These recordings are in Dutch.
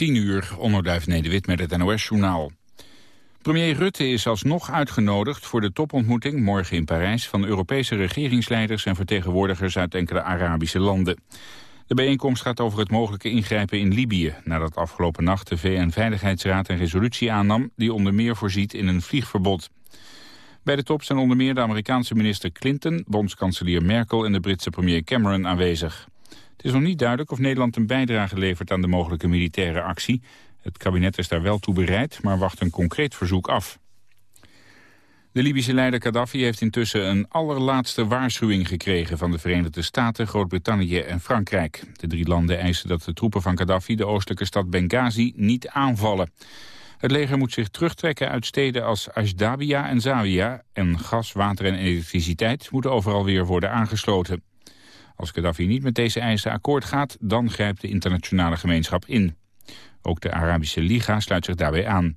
10 uur, onderduif Nederwit met het NOS-journaal. Premier Rutte is alsnog uitgenodigd voor de topontmoeting morgen in Parijs... van Europese regeringsleiders en vertegenwoordigers uit enkele Arabische landen. De bijeenkomst gaat over het mogelijke ingrijpen in Libië... nadat afgelopen nacht de VN-veiligheidsraad een resolutie aannam... die onder meer voorziet in een vliegverbod. Bij de top zijn onder meer de Amerikaanse minister Clinton... bondskanselier Merkel en de Britse premier Cameron aanwezig. Het is nog niet duidelijk of Nederland een bijdrage levert aan de mogelijke militaire actie. Het kabinet is daar wel toe bereid, maar wacht een concreet verzoek af. De Libische leider Gaddafi heeft intussen een allerlaatste waarschuwing gekregen van de Verenigde Staten, Groot-Brittannië en Frankrijk. De drie landen eisen dat de troepen van Gaddafi de oostelijke stad Benghazi niet aanvallen. Het leger moet zich terugtrekken uit steden als Ashdabia en Zawiya en gas, water en elektriciteit moeten overal weer worden aangesloten. Als Gaddafi niet met deze eisen akkoord gaat, dan grijpt de internationale gemeenschap in. Ook de Arabische Liga sluit zich daarbij aan.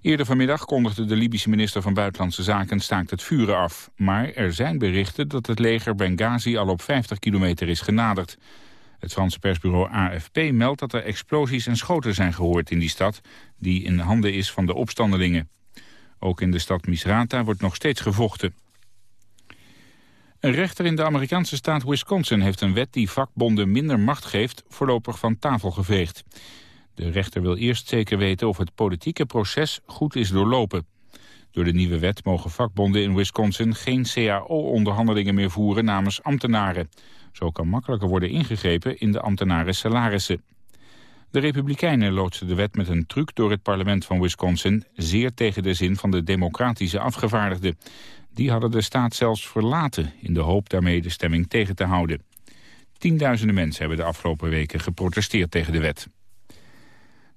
Eerder vanmiddag kondigde de Libische minister van Buitenlandse Zaken staakt het vuren af. Maar er zijn berichten dat het leger Benghazi al op 50 kilometer is genaderd. Het Franse persbureau AFP meldt dat er explosies en schoten zijn gehoord in die stad... die in handen is van de opstandelingen. Ook in de stad Misrata wordt nog steeds gevochten. Een rechter in de Amerikaanse staat Wisconsin heeft een wet die vakbonden minder macht geeft voorlopig van tafel geveegd. De rechter wil eerst zeker weten of het politieke proces goed is doorlopen. Door de nieuwe wet mogen vakbonden in Wisconsin geen CAO-onderhandelingen meer voeren namens ambtenaren. Zo kan makkelijker worden ingegrepen in de ambtenaren salarissen. De Republikeinen loodsen de wet met een truc door het parlement van Wisconsin... zeer tegen de zin van de democratische afgevaardigden. Die hadden de staat zelfs verlaten in de hoop daarmee de stemming tegen te houden. Tienduizenden mensen hebben de afgelopen weken geprotesteerd tegen de wet.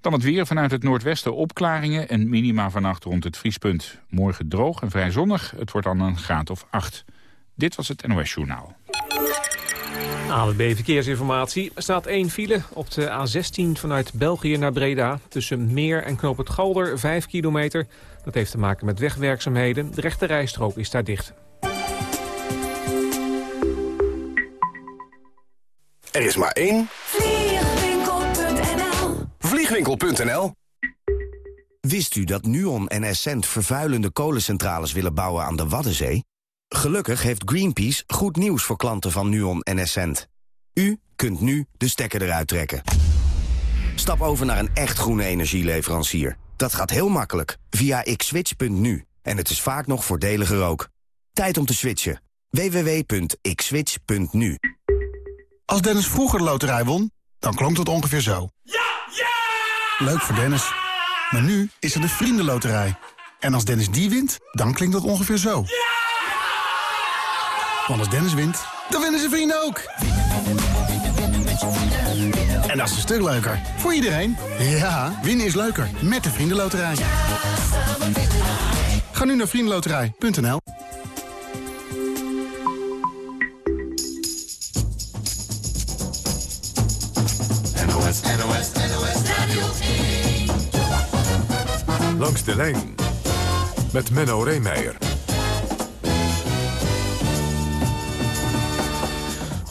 Dan het weer vanuit het noordwesten opklaringen en minima vannacht rond het vriespunt. Morgen droog en vrij zonnig, het wordt dan een graad of 8. Dit was het NOS Journaal. ANWB Verkeersinformatie. Er staat één file op de A16 vanuit België naar Breda. Tussen Meer en Knoop het Galder, 5 kilometer. Dat heeft te maken met wegwerkzaamheden. De rechte rijstrook is daar dicht. Er is maar één. Vliegwinkel.nl Vliegwinkel.nl Wist u dat Nuon en Essent vervuilende kolencentrales willen bouwen aan de Waddenzee? Gelukkig heeft Greenpeace goed nieuws voor klanten van Nuon en Essent. U kunt nu de stekker eruit trekken. Stap over naar een echt groene energieleverancier. Dat gaat heel makkelijk via xswitch.nu. En het is vaak nog voordeliger ook. Tijd om te switchen. www.xswitch.nu Als Dennis vroeger de loterij won, dan klonk het ongeveer zo. Ja! Ja! Leuk voor Dennis. Maar nu is er de Vriendenloterij. En als Dennis die wint, dan klinkt dat ongeveer zo. Ja! Want als Dennis wint, dan winnen zijn vrienden ook. En dat is een stuk leuker. Voor iedereen. Ja, winnen is leuker. Met de Vriendenloterij. Ga nu naar vriendenloterij.nl NOS, NOS, NOS Radio 1. Langs de lijn met Menno Reemeijer.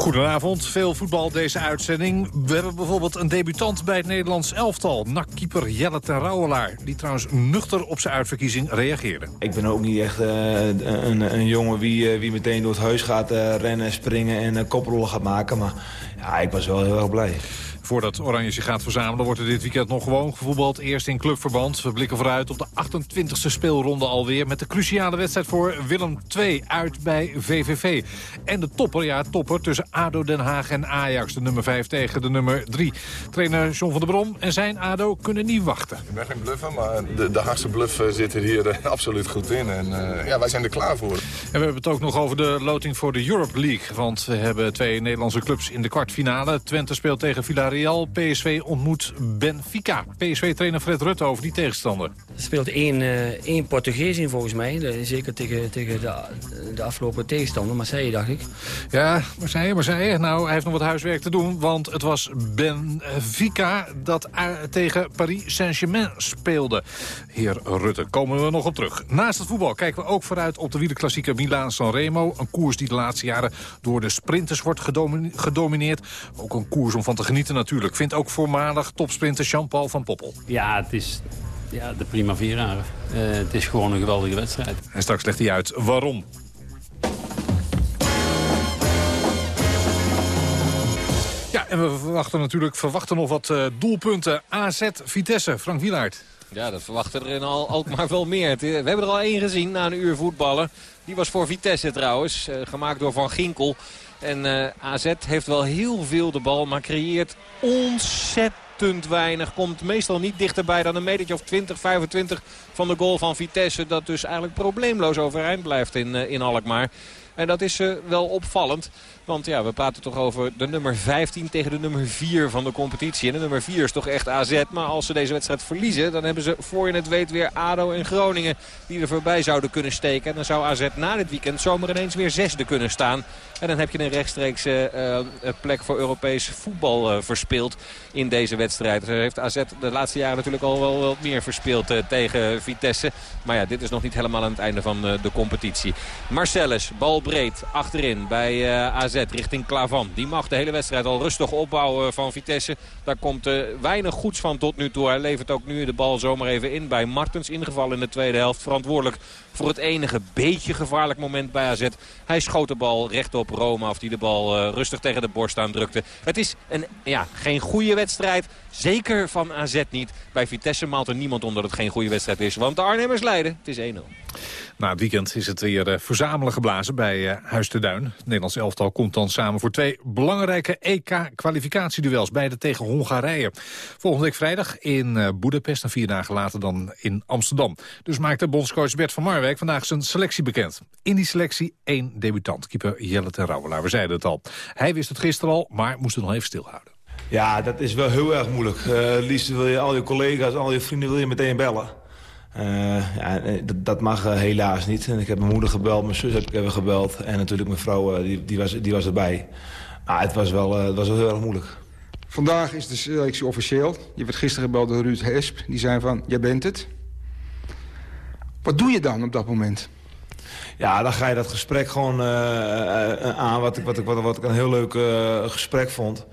Goedenavond, veel voetbal deze uitzending. We hebben bijvoorbeeld een debutant bij het Nederlands elftal. Nakkeeper Jelle Terouwelaar, die trouwens nuchter op zijn uitverkiezing reageerde. Ik ben ook niet echt uh, een, een, jongen wie, uh, wie meteen door het huis gaat uh, rennen, springen en koprollen gaat maken. Maar ja, ik was wel heel erg blij. Voordat Oranje zich gaat verzamelen wordt er dit weekend nog gewoon gevoetbald. Eerst in clubverband. We blikken vooruit op de 28e speelronde alweer... met de cruciale wedstrijd voor Willem II uit bij VVV. En de topper, ja topper, tussen ADO Den Haag en Ajax. De nummer 5 tegen de nummer 3. Trainer John van der Brom en zijn ADO kunnen niet wachten. Ik ben geen bluffer, maar de, de hardste bluff zit er hier uh, absoluut goed in. En uh, ja, wij zijn er klaar voor. En we hebben het ook nog over de loting voor de Europe League. Want we hebben twee Nederlandse clubs in de kwartfinale. Twente speelt tegen Villarreal. PSV ontmoet Benfica. PSV-trainer Fred Rutte over die tegenstander. Er speelt één, uh, één Portugees in volgens mij. Zeker tegen, tegen de, de afgelopen tegenstander. Marseille, dacht ik. Ja, Marseille, Marseille. Nou, hij heeft nog wat huiswerk te doen. Want het was Benfica dat tegen Paris Saint-Germain speelde. Heer Rutte, komen we nog op terug. Naast het voetbal kijken we ook vooruit op de wielerklassieker Milaan-San Remo. Een koers die de laatste jaren door de sprinters wordt gedomineerd. Ook een koers om van te genieten natuurlijk. Vindt ook voormalig topsprinter Jean-Paul van Poppel. Ja, het is ja, de primavera. Uh, het is gewoon een geweldige wedstrijd. En straks legt hij uit waarom. Ja, en we verwachten natuurlijk verwachten nog wat uh, doelpunten. AZ Vitesse, Frank Wielaert. Ja, dat verwachten er in al, ook maar wel meer. We hebben er al één gezien na een uur voetballen. Die was voor Vitesse trouwens, uh, gemaakt door Van Ginkel. En uh, AZ heeft wel heel veel de bal, maar creëert ontzettend weinig. Komt meestal niet dichterbij dan een metertje of 20, 25 van de goal van Vitesse. Dat dus eigenlijk probleemloos overeind blijft in, uh, in Alkmaar. En dat is uh, wel opvallend. Want ja, we praten toch over de nummer 15 tegen de nummer 4 van de competitie. En de nummer 4 is toch echt AZ. Maar als ze deze wedstrijd verliezen, dan hebben ze voor je het weet weer ADO en Groningen die er voorbij zouden kunnen steken. En dan zou AZ na dit weekend zomaar ineens weer zesde kunnen staan. En dan heb je een rechtstreekse uh, plek voor Europees voetbal verspeeld in deze wedstrijd. Ze heeft AZ de laatste jaren natuurlijk al wel wat meer verspeeld tegen Vitesse. Maar ja, dit is nog niet helemaal aan het einde van de competitie. Marcellus, bal breed achterin bij AZ richting Klavan. Die mag de hele wedstrijd al rustig opbouwen van Vitesse. Daar komt uh, weinig goeds van tot nu toe. Hij levert ook nu de bal zomaar even in bij Martens. Ingevallen in de tweede helft. Verantwoordelijk voor het enige beetje gevaarlijk moment bij AZ. Hij schoot de bal recht op Roma. Of die de bal rustig tegen de borst aandrukte. Het is een, ja, geen goede wedstrijd. Zeker van AZ niet. Bij Vitesse maalt er niemand onder dat het geen goede wedstrijd is. Want de Arnhemmers leiden. Het is 1-0. Na het weekend is het weer uh, verzamelen geblazen bij uh, Huis te Duin. Het Nederlands elftal komt dan samen voor twee belangrijke EK-kwalificatieduels. Beide tegen Hongarije. Volgende week vrijdag in uh, Boedapest en vier dagen later dan in Amsterdam. Dus maakte bondscoach Bert van Marwijk vandaag zijn selectie bekend. In die selectie één debutant, keeper Jelle ten Rauwelaar. We zeiden het al. Hij wist het gisteren al, maar moest het nog even stilhouden. Ja, dat is wel heel erg moeilijk. Uh, liefst wil je al je collega's, al je vrienden wil je meteen bellen. Uh, ja, dat, dat mag uh, helaas niet. En ik heb mijn moeder gebeld, mijn zus heb ik even gebeld. En natuurlijk mijn vrouw, uh, die, die, was, die was erbij. Maar het was wel, het was wel heel erg moeilijk. Vandaag is de selectie officieel. Je werd gisteren gebeld door Ruud Hesp. Die zei van, jij bent het. Wat doe je dan op dat moment? Ja, dan ga je dat gesprek gewoon aan. Wat ik, wat, ik, wat, wat ik een heel leuk gesprek vond.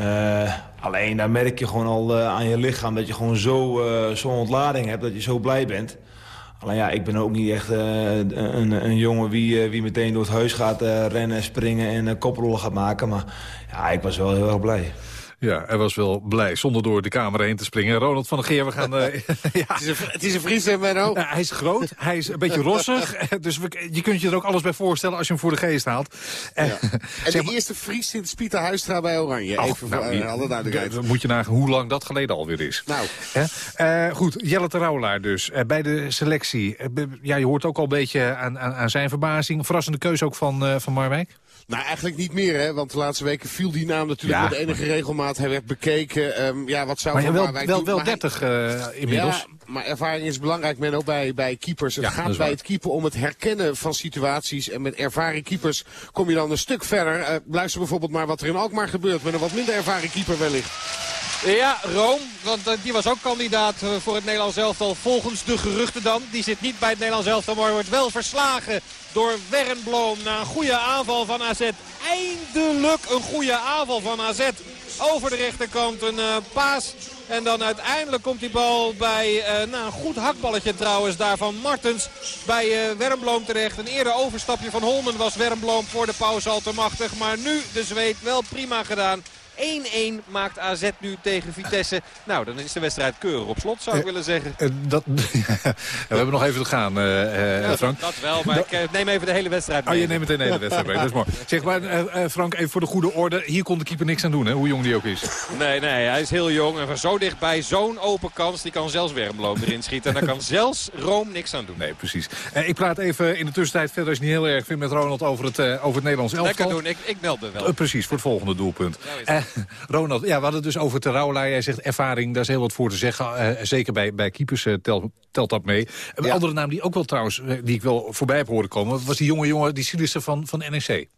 Uh, alleen daar merk je gewoon al uh, aan je lichaam dat je gewoon zo uh, zo'n ontlading hebt, dat je zo blij bent. Alleen ja, ik ben ook niet echt een, een, jongen wie, wie meteen door het huis gaat rennen, springen en koprollen gaat maken. Maar ja, ik was wel heel erg blij. Ja, hij was wel blij zonder door de kamer heen te springen. Ronald van der Geer, we gaan... Uh, ja. het, is een, het is een Fries, hè, Menno? Ja, hij is groot, hij is een beetje rossig. dus we, je kunt je er ook alles bij voorstellen als je hem voor de geest haalt. Ja. en de maar, eerste Fries sinds Pieter Huistra bij Oranje. Even nou, voor uh, alle duidelijkheid. Dan moet je nagaan hoe lang dat geleden alweer is. Nou. Uh, goed, Jelle Terouwelaar dus. bij de selectie. ja, je hoort ook al een beetje aan, aan, aan zijn verbazing. Verrassende keuze ook van, van Marwijk? Nou, eigenlijk niet meer, hè. Want de laatste weken viel die naam natuurlijk ja, met enige regelmaat. Hij werd bekeken. Um, ja, wat zou maar Van wel, wel, wel Maar hij- 30 uh, inmiddels. Ja, maar ervaring is belangrijk, Menno, bij, bij keepers. Het Ja, gaat bij waar. het keeper om het herkennen van situaties. En met ervaren keepers kom je dan een stuk verder. Eh, luister bijvoorbeeld maar wat er in Alkmaar gebeurt met een wat minder ervaren keeper wellicht. Ja, Room, want eh, die was ook kandidaat eh, voor het Nederlands elftal volgens de geruchten dan. Die zit niet bij het Nederlands elftal, maar wordt wel verslagen door Wernbloem na een goede aanval van AZ. Eindelijk een goede aanval van AZ. Over de rechterkant een eh, paas. En dan uiteindelijk komt die bal bij eh, nou, een goed hakballetje trouwens daar van Martens bij Wernbloem terecht. Een eerder overstapje van Holmen was Wernbloem voor de pauze al te machtig. Maar nu de zweet wel prima gedaan. 1-1 maakt AZ nu tegen Vitesse. Nou, dan is de wedstrijd keurig op slot, zou ik willen zeggen. Eh, dat, we hebben nog even te gaan, eh, eh, Ja, Frank. Dat wel, maar ik eh, neem even de hele wedstrijd mee. Oh, je neemt meteen de hele wedstrijd mee. Dat is mooi. Zeg maar, eh, eh, Frank, even voor de goede orde. Hier kon de keeper niks aan doen, hè, hoe jong die ook is. Nee, nee, hij is heel jong. En van zo dichtbij, zo'n open kans. Die kan zelfs Wermloom erin schieten. En daar kan zelfs Room niks aan doen. Nee, precies. Eh, ik praat even in de tussentijd, verder als je het niet heel erg vindt, met Ronald over het, eh, over het Nederlands elftal. Lekker doen, ik, ik meld me wel. Eh, precies, voor het volgende doelpunt. Eh, Ronald, ja, we hadden het dus over Terouwelaar. Jij zegt ervaring, daar is heel wat voor te zeggen. Eh, zeker bij, bij keepers eh, telt, telt dat mee. Een andere naam die ook wel trouwens, eh, die ik wel voorbij heb horen komen... was die jonge jongen, die Silisser van, van NEC.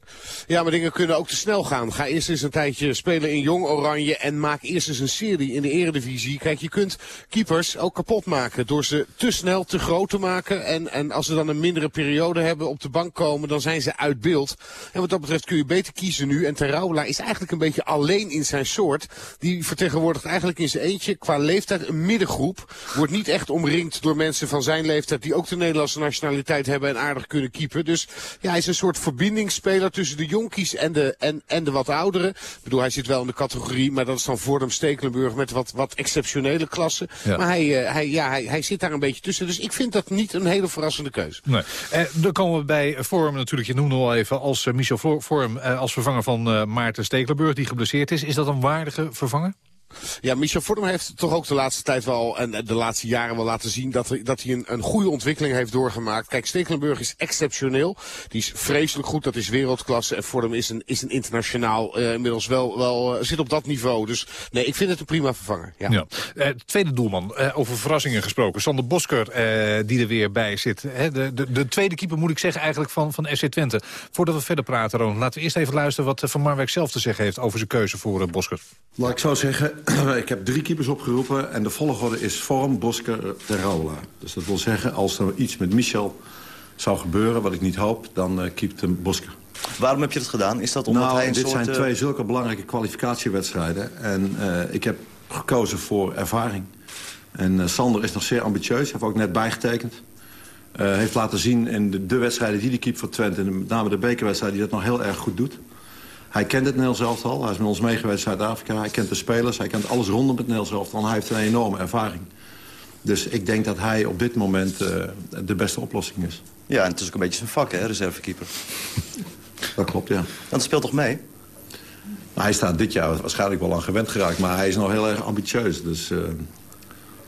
Ja, maar dingen kunnen ook te snel gaan. Ga eerst eens een tijdje spelen in Jong Oranje en maak eerst eens een serie in de eredivisie. Kijk, je kunt keepers ook kapot maken door ze te snel te groot te maken. En, en als ze dan een mindere periode hebben op de bank komen, dan zijn ze uit beeld. En wat dat betreft kun je beter kiezen nu. En Terrouwelaar is eigenlijk een beetje alleen in zijn soort. Die vertegenwoordigt eigenlijk in zijn eentje qua leeftijd een middengroep. Wordt niet echt omringd door mensen van zijn leeftijd die ook de Nederlandse nationaliteit hebben en aardig kunnen keepen. Dus ja, hij is een soort verbindingsspeler tussen de jonkies en de, en, en de wat ouderen. Ik bedoel, hij zit wel in de categorie, maar dat is dan Vordem Stekelenburg met wat, wat exceptionele klassen. Ja. Maar hij, eh, hij, ja, hij, hij zit daar een beetje tussen. Dus ik vind dat niet een hele verrassende keuze. Nee. Eh, dan komen we bij Vorm natuurlijk, je noemde al even, als eh, Michel Vor- Vorm eh, als vervanger van Maarten Stekelenburg, die geblesseerd is. Is dat een waardige vervanger? Ja, Michel Vorm heeft toch ook de laatste tijd wel en de laatste jaren wel laten zien dat, er, dat hij een, een goede ontwikkeling heeft doorgemaakt. Kijk, Stekelenburg is exceptioneel. Die is vreselijk goed, dat is wereldklasse. En Vorm is een, is een internationaal eh, inmiddels wel, wel eh, zit op dat niveau. Dus nee, ik vind het een prima vervanger. Ja. Ja. Eh, tweede doelman, eh, over verrassingen gesproken. Sander Bosker, eh, die er weer bij zit. Hè, de, de, de tweede keeper moet ik zeggen eigenlijk van, van FC Twente. Voordat we verder praten, Ron, laten we eerst even luisteren... wat Van Marwijk zelf te zeggen heeft over zijn keuze voor Bosker. Laat ik zo zeggen, ik heb drie keepers opgeroepen... en de volgorde is Vorm, Bosker, Terraula. Dus dat wil zeggen, als er iets met Michel zou gebeuren... wat ik niet hoop, dan uh, keept hem Bosker. Waarom heb je dat gedaan? Is dat omdat nou, hij een dit soort... zijn eh, twee zulke belangrijke kwalificatiewedstrijden. En uh, ik heb gekozen voor ervaring. En uh, Sander is nog zeer ambitieus, heeft ook net bijgetekend. Uh, heeft laten zien in de, de wedstrijden die hij keept voor Twente... en met name de bekerwedstrijd die dat nog heel erg goed doet. Hij kent het Nederlands elftal. Hij is met ons meegeweest in Zuid-Afrika. Hij kent de spelers. Hij kent alles rondom het Nederlands elftal. En hij heeft een enorme ervaring. Dus ik denk dat hij op dit moment uh, de beste oplossing is. Ja, en het is ook een beetje zijn vak, hè, reservekeeper. Dat klopt, ja. Dat speelt toch mee? Nou, hij staat dit jaar waarschijnlijk wel aan gewend geraakt. Maar hij is nog heel erg ambitieus. Dus uh,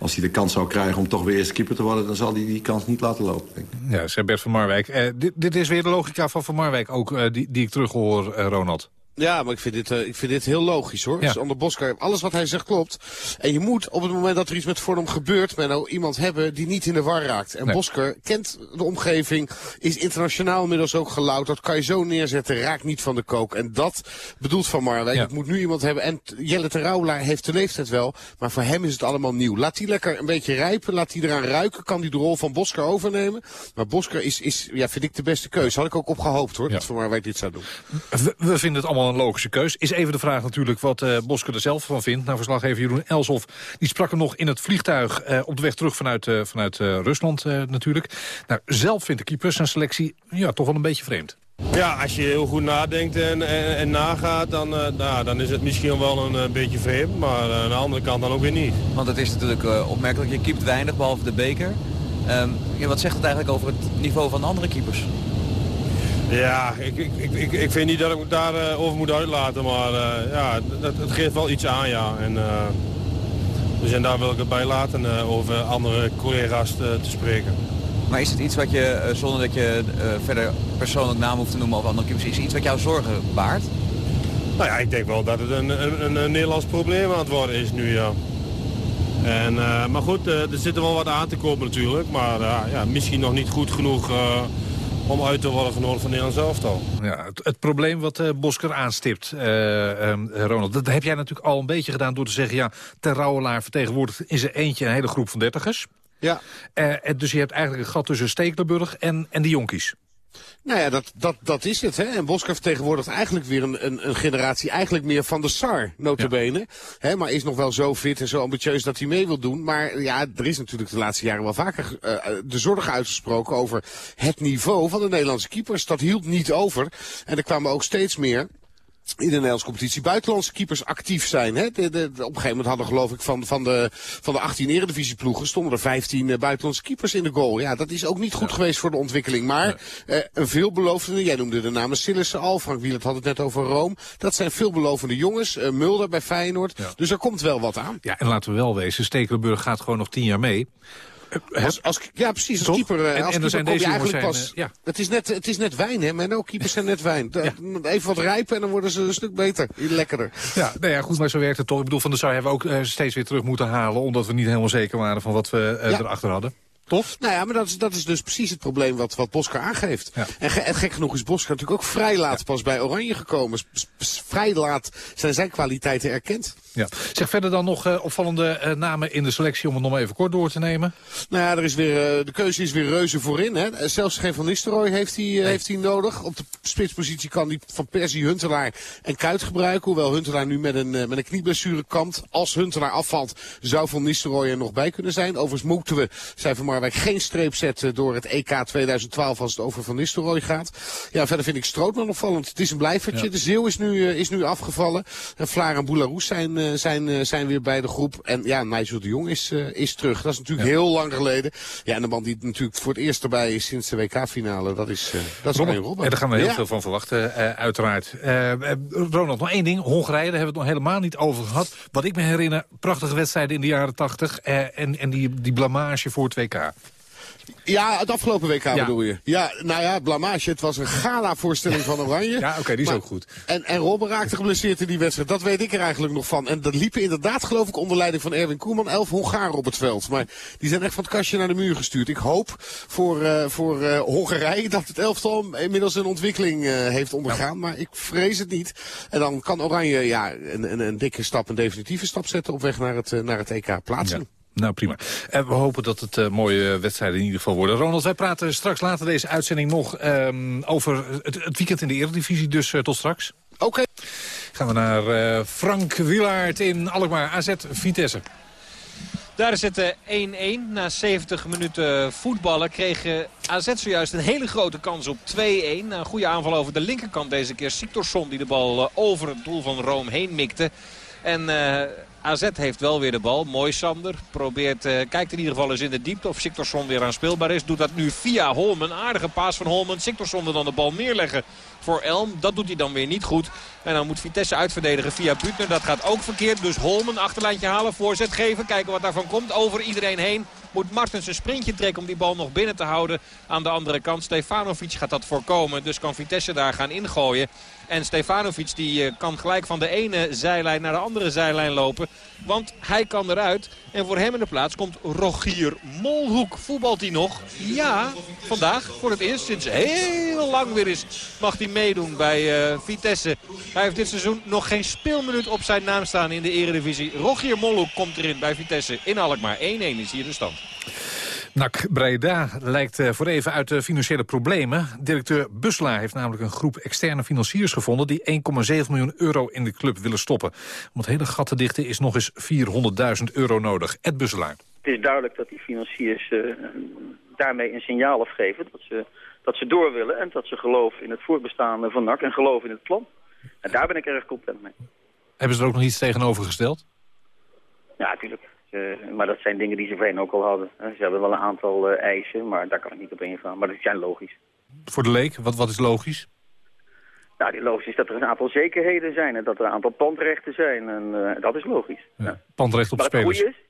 als hij de kans zou krijgen om toch weer eerste keeper te worden... dan zal hij die kans niet laten lopen. Ja, zei Bert van Marwijk. Uh, dit, dit, is weer de logica van Van Marwijk ook, uh, die, die ik terughoor, Ronald. Ja, maar ik vind dit, uh, ik vind dit heel logisch hoor. Ja. Sander Bosker, alles wat hij zegt klopt. En je moet op het moment dat er iets met Vorm gebeurt... Menno, iemand hebben die niet in de war raakt. En nee. Bosker kent de omgeving, is internationaal inmiddels ook gelouterd. Kan je zo neerzetten, raakt niet van de kook. En dat bedoelt Van Marwijk. Ja. Ik moet nu iemand hebben. En Jelle Terouwla heeft de leeftijd wel. Maar voor hem is het allemaal nieuw. Laat hij lekker een beetje rijpen. Laat hij eraan ruiken. Kan hij de rol van Bosker overnemen. Maar Bosker is, is ja, vind ik de beste keuze. Had ik ook op gehoopt hoor, ja. dat Van Marwijk dit zou doen. We, we vinden het allemaal een logische keus. Is even de vraag natuurlijk wat uh, Bosker er zelf van vindt. Nou, verslaggever Jeroen Elshoff, die sprak hem nog in het vliegtuig... Uh, op de weg terug vanuit, uh, vanuit Rusland natuurlijk. Nou, zelf vindt de keeper zijn selectie ja, toch wel een beetje vreemd. Ja, als je heel goed nadenkt en, en, en nagaat, dan, nou, dan is het misschien wel een beetje vreemd. Maar aan de andere kant dan ook weer niet. Want het is natuurlijk opmerkelijk, je keept weinig, behalve de beker. Um, ja, wat zegt het eigenlijk over het niveau van de andere keepers? Ja, ik, ik, ik, ik vind niet dat ik me daarover over moet uitlaten, maar uh, ja, het, het, geeft wel iets aan, ja. En, uh, dus en daar wil ik het bij laten over andere collega's te, te, spreken. Maar is het iets wat je, zonder dat je verder persoonlijk naam hoeft te noemen of andere is het iets wat jou zorgen baart? Nou ja, ik denk wel dat het een, een, een Nederlands probleem aan het worden is nu, ja. En, maar goed, er zit er wel wat aan te komen natuurlijk, maar ja, misschien nog niet goed genoeg om uit te worden genomen van Nederlands elftal. Ja, het, het probleem wat uh, Bosker aanstipt, uh, um, Ronald... dat heb jij natuurlijk al een beetje gedaan door te zeggen... ja, Ter Rouwelaar vertegenwoordigt in zijn eentje een hele groep van dertigers. Ja. Uh, dus je hebt eigenlijk een gat tussen Stekelenburg en, en de jonkies. Nou ja, dat, dat, dat is het. Hè. En Bosker vertegenwoordigt eigenlijk weer een, een, een generatie eigenlijk meer van de SAR, notabene. Ja. Hè, maar is nog wel zo fit en zo ambitieus dat hij mee wil doen. Maar ja, er is natuurlijk de laatste jaren wel vaker uh, de zorg uitgesproken over het niveau van de Nederlandse keepers. Dat hield niet over. En er kwamen ook steeds meer in de Nederlandse competitie buitenlandse keepers actief zijn. Hè? De, de, de, op een gegeven moment hadden geloof ik van, van, de, van de 18 eredivisieploegen stonden er 15 uh, buitenlandse keepers in de goal. Ja, dat is ook niet goed ja. geweest voor de ontwikkeling. Maar ja. uh, een veelbelovende, jij noemde de namen Sillissen al, Frank Wielert had het net over Rome. Dat zijn veelbelovende jongens. Uh, Mulder bij Feyenoord. Ja. Dus er komt wel wat aan. Ja, en laten we wel wezen, Stekelenburg gaat gewoon nog 10 jaar mee. Als, als, ja, precies. Als keeper, en, als en keeper zijn kom je deze eigenlijk zijn, pas... uh, ja. het, is net, het is net wijn, hè. Men ook keepers zijn net wijn. Ja. Even wat rijpen en dan worden ze een stuk beter. Lekkerder. Ja, nou ja, goed, maar zo werkt het toch. Ik bedoel, Van de Sar hebben we ook uh, steeds weer terug moeten halen... omdat we niet helemaal zeker waren van wat we ja. erachter hadden. Toch? Nou ja, maar dat is, dat is dus precies het probleem wat, wat Bosker aangeeft. En, ge- en gek genoeg is Bosker natuurlijk ook vrij laat pas bij Oranje gekomen. S- s- vrij laat zijn zijn kwaliteiten erkend. Ja. Zeg verder dan nog eh, opvallende eh, namen in de selectie om het nog even kort door te nemen. Nou ja, er is weer, eh, de keuze is weer reuze voorin. Hè. Zelfs geen Van Nistelrooy heeft hij, heeft hij nodig. Op de spitspositie kan hij Van Persie, Huntelaar en Kuit gebruiken. Hoewel Huntelaar nu met een, met een knieblessure kampt. Als Huntelaar afvalt, zou Van Nistelrooy er nog bij kunnen zijn. Overigens moeten we, zei Van Marwijk, geen streep zetten door het EK 2012 als het over Van Nistelrooy gaat. Ja, verder vind ik Strootman opvallend. Het is een blijvertje. Ja. De Zeeuw is nu, eh, is nu afgevallen. En Vlaar en Boularus zijn, eh, zijn, eh, zijn weer bij de groep. En ja, Nigel de Jong is, is terug. Dat is natuurlijk heel lang geleden. Ja, en de man die natuurlijk voor het eerst erbij is sinds de WK-finale, dat is, dat is Robben. En daar gaan we heel Ja. veel van verwachten, uiteraard. Ronald, nog één ding. Hongarije, daar hebben we het nog helemaal niet over gehad. Wat ik me herinner, prachtige wedstrijden in de jaren tachtig. eh, en en die, die blamage voor het WK. Ja, het afgelopen WK bedoel je? Ja, nou ja, blamage. Het was een gala-voorstelling van Oranje. Ja, oké, die is Maar- ook goed. En, en Robben raakte geblesseerd in die wedstrijd. Dat weet ik er eigenlijk nog van. En dat liepen inderdaad, geloof ik, onder leiding van Erwin Koeman, elf Hongaren op het veld. Maar die zijn echt van het kastje naar de muur gestuurd. Ik hoop voor, eh, voor eh, Hongarije dat het elftal inmiddels een ontwikkeling eh, heeft ondergaan. Maar ik vrees het niet. En dan kan Oranje ja, een, een, een dikke stap, een definitieve stap zetten op weg naar het, naar het EK plaatsen. Nou, prima. En we hopen dat het eh, mooie wedstrijden in ieder geval worden. Ronald, wij praten straks later deze uitzending nog ehm, over het, het weekend in de Eredivisie. Dus eh, tot straks. Oké. Gaan we naar eh, Frank Wilaert in Alkmaar, AZ Vitesse. Daar is het eh, 1-1. Na 70 minuten voetballen kreeg AZ zojuist een hele grote kans op 2-1. Na Een goede aanval over de linkerkant deze keer. Siktorsson die de bal over het doel van Rome heen mikte. En eh, AZ heeft wel weer de bal. Mooi Sander. Probeert, eh, kijkt in ieder geval eens in de diepte of Siktorsson weer aanspeelbaar is. Doet dat nu via Holmen. Aardige paas van Holmen. Siktorsson wil dan de bal neerleggen voor Elm. Dat doet hij dan weer niet goed. En dan moet Vitesse uitverdedigen via Butner. Dat gaat ook verkeerd. Dus Holmen achterlijntje halen. Voorzet geven. Kijken wat daarvan komt. Over iedereen heen. Moet Martens een sprintje trekken om die bal nog binnen te houden. Aan de andere kant. Stefanovic gaat dat voorkomen. Dus kan Vitesse daar gaan ingooien. En Stefanovic die eh, kan gelijk van de ene zijlijn naar de andere zijlijn lopen. Want hij kan eruit. En voor hem in de plaats komt Rogier Molhoek. Voetbalt hij nog? Ja, vandaag voor het eerst sinds heel lang weer eens mag hij meedoen bij eh, Vitesse. Hij heeft dit seizoen nog geen speelminuut op zijn naam staan in de eredivisie. Rogier Molhoek komt erin bij Vitesse in Alkmaar. 1-1 is hier de stand. NAC Breda lijkt eh, voor even uit de financiële problemen. Directeur Buslaar heeft namelijk een groep externe financiers gevonden... die 1,7 miljoen euro in de club willen stoppen. Om het hele gat te dichten is nog eens 400.000 euro nodig. Ed Buslaar. Het is duidelijk dat die financiers eh, daarmee een signaal afgeven dat ze, dat ze door willen en dat ze geloven in het voortbestaan van NAC en geloven in het plan. En daar ben ik erg content mee. Hebben ze er ook nog iets tegenover gesteld? Ja, natuurlijk. Maar dat zijn dingen die ze voorheen ook al hadden. Ze hebben wel een aantal eh, eisen, maar daar kan ik niet op ingaan. Maar die zijn logisch. Voor de leek, wat, wat is logisch? Nou, die logisch is dat er een aantal zekerheden zijn en dat er een aantal pandrechten zijn. En eh, dat is logisch. Ja. Pandrecht op maar het spelers. goede is...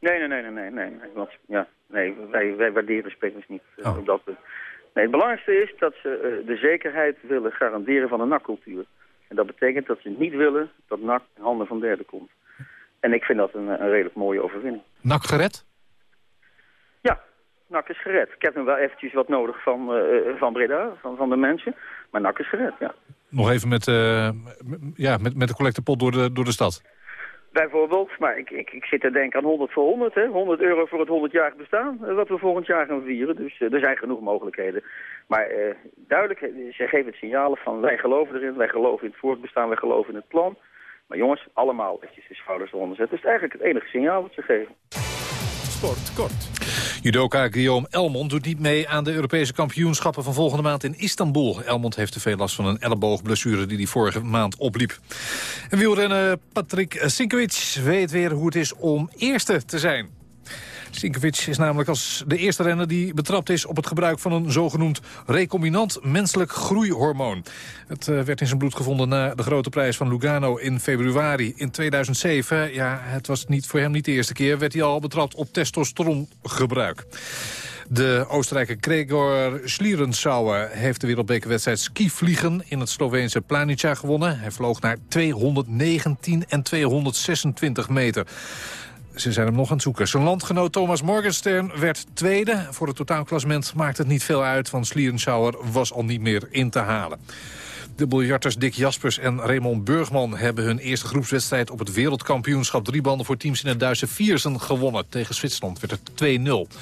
Nee, nee, nee, nee, nee. nee, nee, want, ja, nee wij, wij waarderen spelers niet eh, Oh. op dat punt. Nee, het belangrijkste is dat ze eh, de zekerheid willen garanderen van de NAC-cultuur. En dat betekent dat ze niet willen dat NAC in handen van derden komt. En ik vind dat een, een redelijk mooie overwinning. NAC gered? Ja, NAC is gered. Ik heb nog wel eventjes wat nodig van, eh, van Breda, van, van de mensen. Maar NAC is gered, ja. Nog even met, eh, m- ja, met, met de collectepot door de, door de stad. Bijvoorbeeld, maar ik, ik, ik zit te denken aan 100 voor 100, hè? 100 euro voor het 100-jarig bestaan, eh, wat we volgend jaar gaan vieren. Dus eh, er zijn genoeg mogelijkheden. Maar eh, duidelijk, ze geven het signaal van wij geloven erin, wij geloven in het voortbestaan, wij geloven in het plan. Maar jongens, allemaal eventjes de schouders eronder zetten. Dat is eigenlijk het enige signaal wat ze geven. Sport kort. Judoka Guillaume Elmond doet niet mee aan de Europese kampioenschappen van volgende maand in Istanbul. Elmond heeft te veel last van een elleboogblessure die hij vorige maand opliep. En wielrenner Patrick Sinkovic weet weer hoe het is om eerste te zijn. Sinkovic is namelijk als de eerste renner die betrapt is op het gebruik van een zogenoemd recombinant menselijk groeihormoon. Het eh, werd in zijn bloed gevonden na de grote prijs van Lugano in februari in 2007. Ja, het was niet voor hem niet de eerste keer, werd hij al betrapt op testosterongebruik. De Oostenrijker Gregor Schlierenzauer heeft de wereldbekerwedstrijd skivliegen in het Sloveense Planica gewonnen. Hij vloog naar 219 en 226 meter. Ze zijn hem nog aan het zoeken. Zijn landgenoot Thomas Morgenstern werd tweede. Voor het totaalklassement maakt het niet veel uit... want Slierenschauer was al niet meer in te halen. De biljarters Dick Jaspers en Raymond Burgman hebben hun eerste groepswedstrijd op het wereldkampioenschap driebanden voor teams in het Duitse Viersen gewonnen. Tegen Zwitserland werd het 2-0.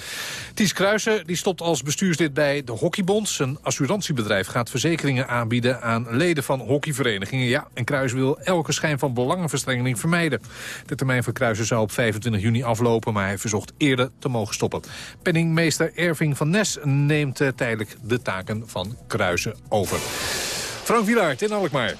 Ties Kruijsen die stopt als bestuurslid bij de Hockeybond. Zijn assurantiebedrijf gaat verzekeringen aanbieden aan leden van hockeyverenigingen. Ja, en Kruijs wil elke schijn van belangenverstrengeling vermijden. De termijn van Kruijsen zou op 25 juni aflopen, maar hij verzocht eerder te mogen stoppen. Penningmeester Erving van Nes neemt eh, tijdelijk de taken van Kruijsen over. Frank Wielaert in Alkmaar.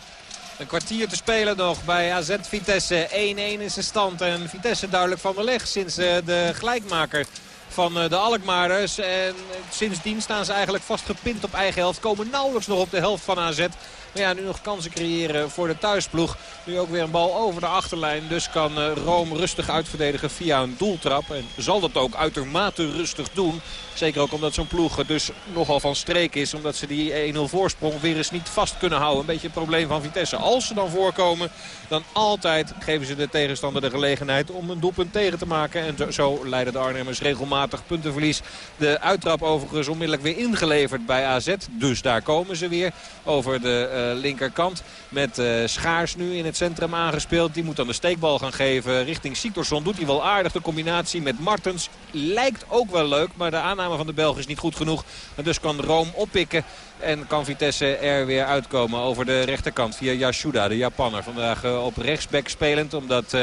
Een kwartier te spelen nog bij AZ Vitesse. 1-1 is de stand. En Vitesse duidelijk van de leg sinds eh, de gelijkmaker van eh, de Alkmaarders. En sindsdien staan ze eigenlijk vastgepind op eigen helft. Komen nauwelijks nog op de helft van AZ. Maar ja, nu nog kansen creëren voor de thuisploeg. Nu ook weer een bal over de achterlijn. Dus kan uh, Rome rustig uitverdedigen via een doeltrap. En zal dat ook uitermate rustig doen. Zeker ook omdat zo'n ploeg dus nogal van streek is. Omdat ze die 1-0 voorsprong weer eens niet vast kunnen houden. Een beetje het probleem van Vitesse. Als ze dan voorkomen, dan altijd geven ze de tegenstander de gelegenheid om een doelpunt tegen te maken. En zo leiden de Arnhemmers regelmatig puntenverlies. De uittrap overigens onmiddellijk weer ingeleverd bij AZ. Dus daar komen ze weer over de uh, linkerkant. Met uh, Schaars nu in het centrum aangespeeld. Die moet dan de steekbal gaan geven richting Siktorsson. Doet hij wel aardig. De combinatie met Martens lijkt ook wel leuk. Maar de aanname van de Belg is niet goed genoeg. En dus kan Rome oppikken. En kan Vitesse er weer uitkomen over de rechterkant via Yashuda, de Japanner. Vandaag uh, op rechtsback spelend, omdat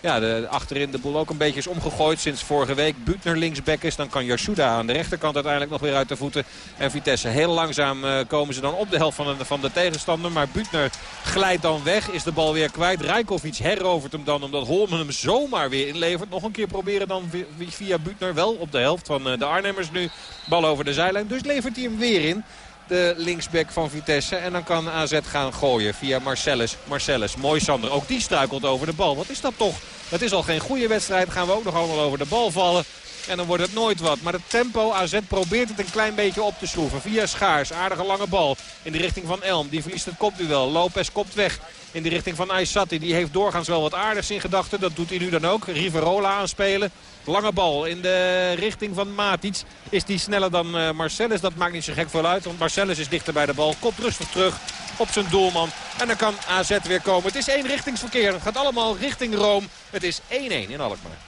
ja, de, achterin de boel ook een beetje is omgegooid sinds vorige week. Butner linksback is, dan kan Yashuda aan de rechterkant uiteindelijk nog weer uit de voeten. En Vitesse heel langzaam uh, komen ze dan op de helft van de, van de tegenstander. Maar Butner glijdt dan weg, is de bal weer kwijt. Rijkovic herovert hem dan omdat Holmen hem zomaar weer inlevert. Nog een keer proberen dan via Butner wel op de helft van de Arnhemmers nu. Bal over de zijlijn, dus levert hij hem weer in de linksback van Vitesse. En dan kan AZ gaan gooien via Marcellus. Marcellus, mooi Sander. Ook die struikelt over de bal. Wat is dat toch? Het is al geen goede wedstrijd. Gaan we ook nog allemaal over de bal vallen. En dan wordt het nooit wat. Maar het tempo, AZ probeert het een klein beetje op te schroeven. Via Schaars, aardige lange bal in de richting van Elm. Die verliest het kopduel. Lopez kopt weg in de richting van Aysati. Die heeft doorgaans wel wat aardigs in gedachten. Dat doet hij nu dan ook. Riverola aanspelen. Lange bal in de richting van Matic. Is die sneller dan uh, Marcellus? Dat maakt niet zo gek veel uit. Want Marcellus is dichter bij de bal. Kopt rustig terug op zijn doelman. En dan kan AZ weer komen. Het is één richtingsverkeer. Het gaat allemaal richting Rome. Het is 1-1 in Alkmaar.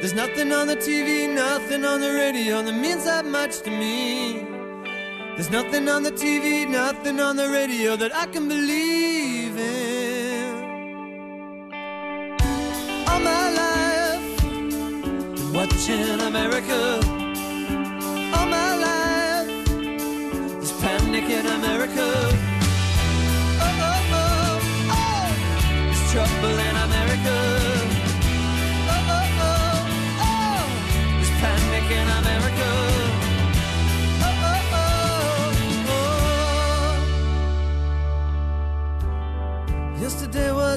There's nothing on the TV, nothing on the radio that means that much to me. There's nothing on the TV, nothing on the radio that I can believe in. All my life, been watching America. All my life, there's panic in America. Oh, oh, oh, oh, there's trouble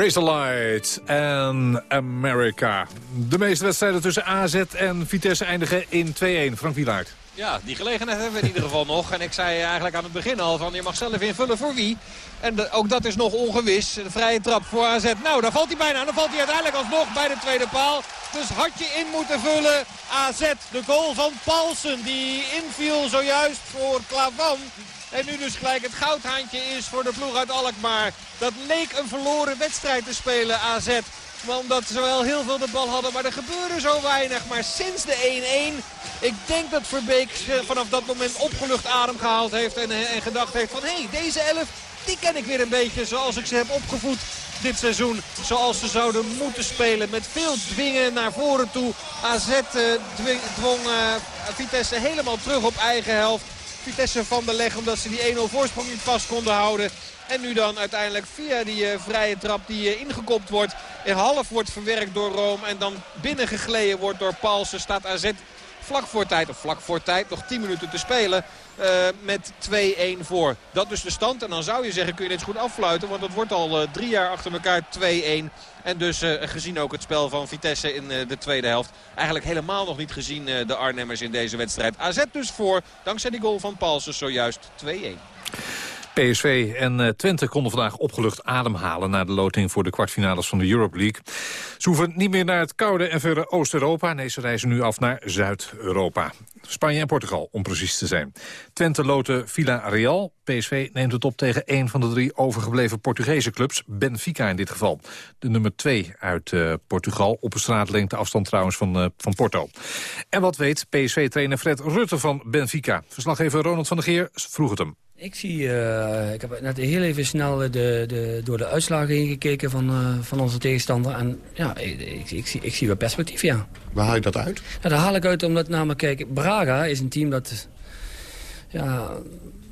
Razorlight en America. De meeste wedstrijden tussen AZ en Vitesse eindigen in 2-1. Frank Wielaert. Ja, die gelegenheid hebben we in ieder geval nog. En ik zei eigenlijk aan het begin al van je mag zelf invullen voor wie. En ook dat is nog ongewis. De vrije trap voor AZ. Nou, daar valt hij bijna. Dan valt hij uiteindelijk alsnog bij de tweede paal. Dus had je in moeten vullen. AZ, de goal van Paulsen. Die inviel zojuist voor Klavan. En nu dus gelijk het goudhaantje is voor de ploeg uit Alkmaar. Dat leek een verloren wedstrijd te spelen, AZ. Maar omdat ze wel heel veel de bal hadden, maar er gebeurde zo weinig. Maar sinds de 1-1, ik denk dat Verbeek vanaf dat moment opgelucht adem gehaald heeft. En, en gedacht heeft van, hé, hey, deze elf, die ken ik weer een beetje zoals ik ze heb opgevoed dit seizoen. Zoals ze zouden moeten spelen. Met veel dwingen naar voren toe. AZ eh, dwong eh, Vitesse helemaal terug op eigen helft. Vitesse van de leg omdat ze die 1-0 voorsprong niet vast konden houden. En nu dan uiteindelijk via die eh, vrije trap die eh, ingekopt wordt. In half wordt verwerkt door Rome. En dan binnengegleden wordt door Paulsen. Staat AZ vlak voor tijd, of vlak voor tijd, nog 10 minuten te spelen. eh, met 2-1 voor. Dat dus de stand. En dan zou je zeggen, kun je dit goed affluiten. Want het wordt al drie jaar achter elkaar 2-1. En dus eh, gezien ook het spel van Vitesse in eh, de tweede helft. Eigenlijk helemaal nog niet gezien eh, de Arnhemmers in deze wedstrijd. AZ dus voor, dankzij die goal van Paulsen zojuist 2-1. PSV en eh, Twente konden vandaag opgelucht ademhalen... na de loting voor de kwartfinales van de Europe League. Ze hoeven niet meer naar het koude en verre Oost-Europa. Nee, ze reizen nu af naar Zuid-Europa. Spanje en Portugal, om precies te zijn. Twente loten Villarreal. PSV neemt het op tegen een van de drie overgebleven Portugese clubs. Benfica in dit geval. De nummer twee uit eh, Portugal. Op een straatlengte afstand trouwens van, eh, van Porto. En wat weet PSV-trainer Fred Rutte van Benfica? Verslaggever Ronald van der Geer vroeg het hem. Ik zie, eh, ik heb net heel even snel de, de, door de uitslagen heen gekeken van, eh, van onze tegenstander. En ja, ik, ik, ik zie, ik zie wel perspectief, ja. Waar haal je dat uit? Ja, daar haal ik uit omdat namelijk, kijk, Braga is een team dat, ja,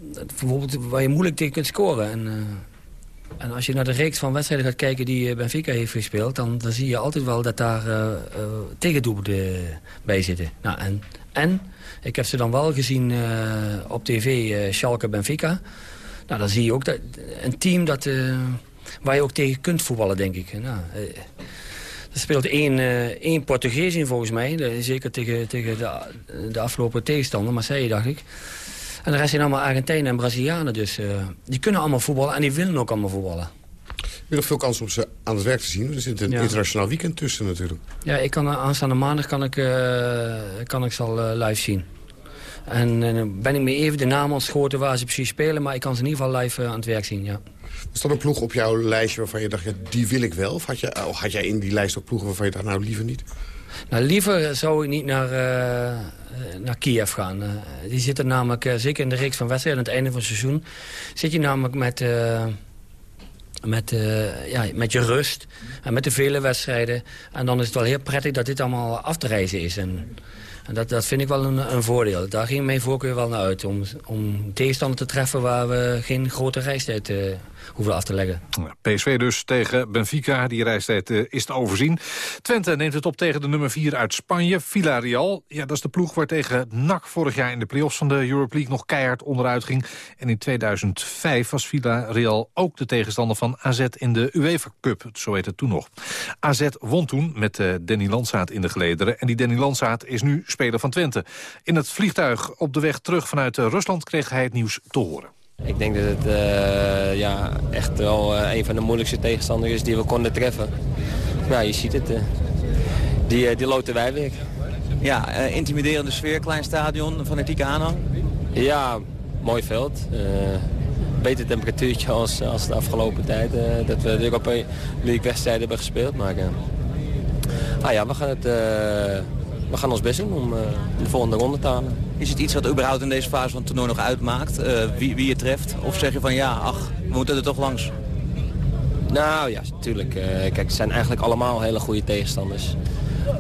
dat bijvoorbeeld waar je moeilijk tegen kunt scoren. En, eh, en als je naar de reeks van wedstrijden gaat kijken die Benfica heeft gespeeld, dan, dan zie je altijd wel dat daar uh, uh, tegendoelpunten bij zitten. Nou, en, en ik heb ze dan wel gezien uh, op tv, uh, Schalke Benfica. Nou, dan zie je ook dat, een team dat, uh, waar je ook tegen kunt voetballen, denk ik. Nou, er speelt één, één Portugees in volgens mij. Zeker tegen, tegen de, de afgelopen tegenstander, Marseille dacht ik. En de rest zijn allemaal Argentijnen en Brazilianen. Dus die kunnen allemaal voetballen en die willen ook allemaal voetballen. Je hebt nog veel kans om ze aan het werk te zien. Er zit een ja. internationaal weekend tussen natuurlijk. Ja, ik kan, aanstaande maandag kan ik, uh, kan ik ze al uh, live zien. En uh, ben ik me even de naam ontschoten waar ze precies spelen... maar ik kan ze in ieder geval live aan het werk zien, ja. Was dat een ploeg op jouw lijstje waarvan je dacht, ja, die wil ik wel? Of had, je, of had jij in die lijst ook ploegen waarvan je dacht, nou liever niet? Nou, liever zou ik niet naar, naar Kiev gaan. die zitten namelijk, zeker in de reeks van wedstrijden... aan het einde van het seizoen... zit je namelijk met met, ja, met je rust en met de vele wedstrijden. En dan is het wel heel prettig dat dit allemaal af te reizen is. En, en dat, dat vind ik wel een, een voordeel. Daar ging mijn voorkeur wel naar uit. Om, om tegenstander te treffen waar we geen grote reistijd hoeven af te leggen. PSV dus tegen Benfica. Die reistijd uh, is te overzien. Twente neemt het op tegen de nummer 4 uit Spanje. Villarreal. Ja, dat is de ploeg waar tegen NAC vorig jaar in de play-offs van de Europa League nog keihard onderuit ging. En in 2005 was Villarreal ook de tegenstander van AZ in de UEFA Cup. Zo heet het toen nog. AZ won toen met uh, Danny Landsaat in de gelederen. En die Danny Landsaat is nu speler van Twente. In het vliegtuig op de weg terug vanuit uh, Rusland kreeg hij het nieuws te horen. Ik denk dat het uh, ja, echt wel uh, een van de moeilijkste tegenstanders is die we konden treffen. Nou, je ziet het. Uh, die, die loten wij weer. Ja, intimiderende sfeer, klein stadion, fanatieke aanhang. Ja, mooi veld. beter temperatuurtje als, als de afgelopen tijd. dat we de Europa League wedstrijden hebben gespeeld. Maar ah, ja, we gaan, het, we gaan ons best doen om de volgende ronde te halen. Is het iets wat überhaupt in deze fase van het toernooi nog uitmaakt? Uh, wie, wie je treft? Of zeg je van ja, ach, we moeten er toch langs? Nou ja, natuurlijk. Uh, kijk, het zijn eigenlijk allemaal hele goede tegenstanders.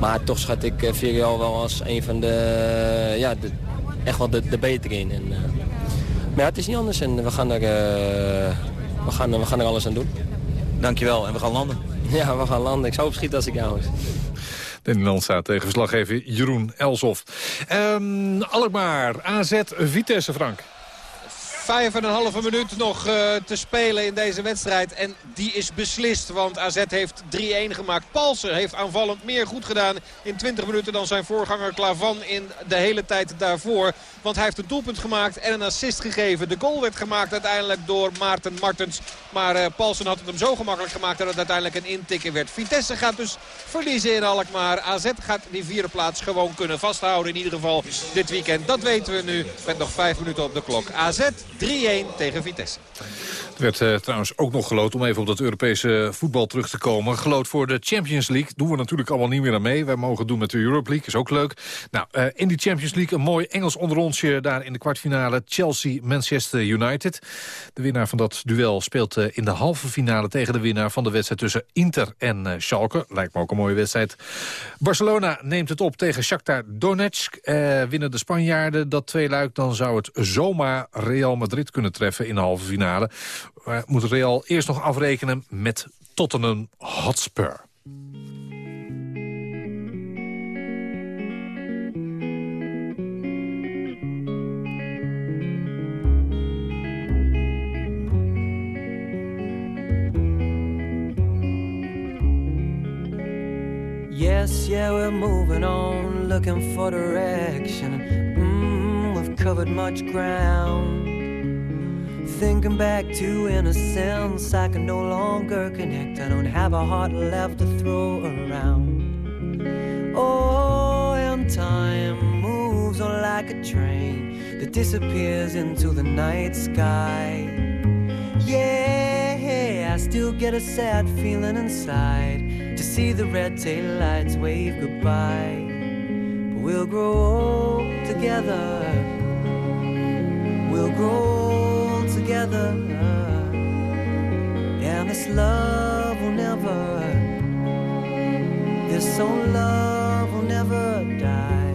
Maar toch schat ik uh, Villarreal wel als een van de, ja, de, echt wel de, de betere in. En, maar ja, het is niet anders en we gaan er, we gaan, we gaan er alles aan doen. Dankjewel en we gaan landen. Ja, we gaan landen. Ik zou opschieten als ik jou was. De Nederland staat tegen verslaggever Jeroen Elsof. Um, Alkmaar, AZ, Vitesse, Frank. Vijf en een halve minuut nog uh, te spelen in deze wedstrijd. En die is beslist, want AZ heeft 3-1 gemaakt. Palsen heeft aanvallend meer goed gedaan in 20 minuten dan zijn voorganger Klavan in de hele tijd daarvoor. Want hij heeft een doelpunt gemaakt en een assist gegeven. De goal werd gemaakt uiteindelijk door Maarten Martens. Maar uh, Paulsen had het hem zo gemakkelijk gemaakt dat het uiteindelijk een intikken werd. Vitesse gaat dus verliezen in Alkmaar. AZ gaat die vierde plaats gewoon kunnen vasthouden in ieder geval dit weekend. Dat weten we nu met nog vijf minuten op de klok. AZ 3-1 tegen Vitesse. Er werd uh, trouwens ook nog geloot, om even op dat Europese voetbal terug te komen. Geloot voor de Champions League. Doen we natuurlijk allemaal niet meer aan mee. Wij mogen doen met de Europa League, is ook leuk. Nou, uh, in die Champions League een mooi Engels onderrondje daar in de kwartfinale. Chelsea-Manchester United. De winnaar van dat duel speelt uh, in de halve finale tegen de winnaar van de wedstrijd tussen Inter en Schalke. Lijkt me ook een mooie wedstrijd. Barcelona neemt het op tegen Shakhtar Donetsk. winnen de Spanjaarden dat twee luik, dan zou het zomaar Real Madrid kunnen treffen in de halve finale. Maar moet Real eerst nog afrekenen met Tottenham Hotspur. Yes, yeah, we're moving on, looking for direction. Mm, we've covered much ground. Thinking back to innocence, I can no longer connect. I don't have a heart left to throw around. Oh, and time moves on like a train that disappears into the night sky. Yeah, I still get a sad feeling inside to see the red tail lights wave goodbye. But we'll grow old together. We'll grow together. This love will never, this old love will never die.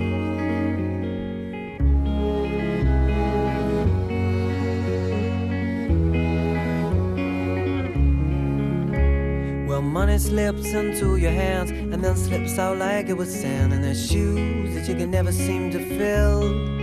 Well, money slips into your hands and then slips out like it was sand. And there's shoes that you can never seem to fill.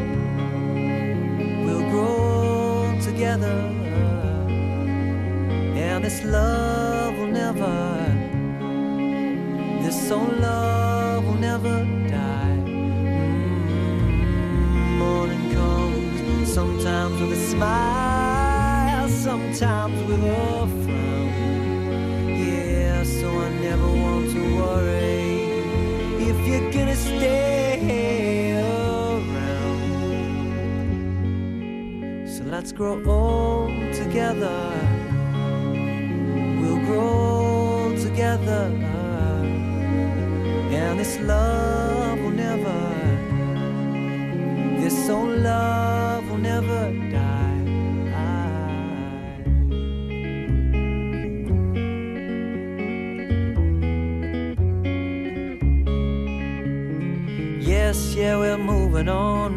Together. And this love will never, this old love will never die. Mm, morning comes sometimes with a smile, sometimes with a let's grow old together. We'll grow old together. And this love will never, this old love will never die. Yes, yeah, we're moving on,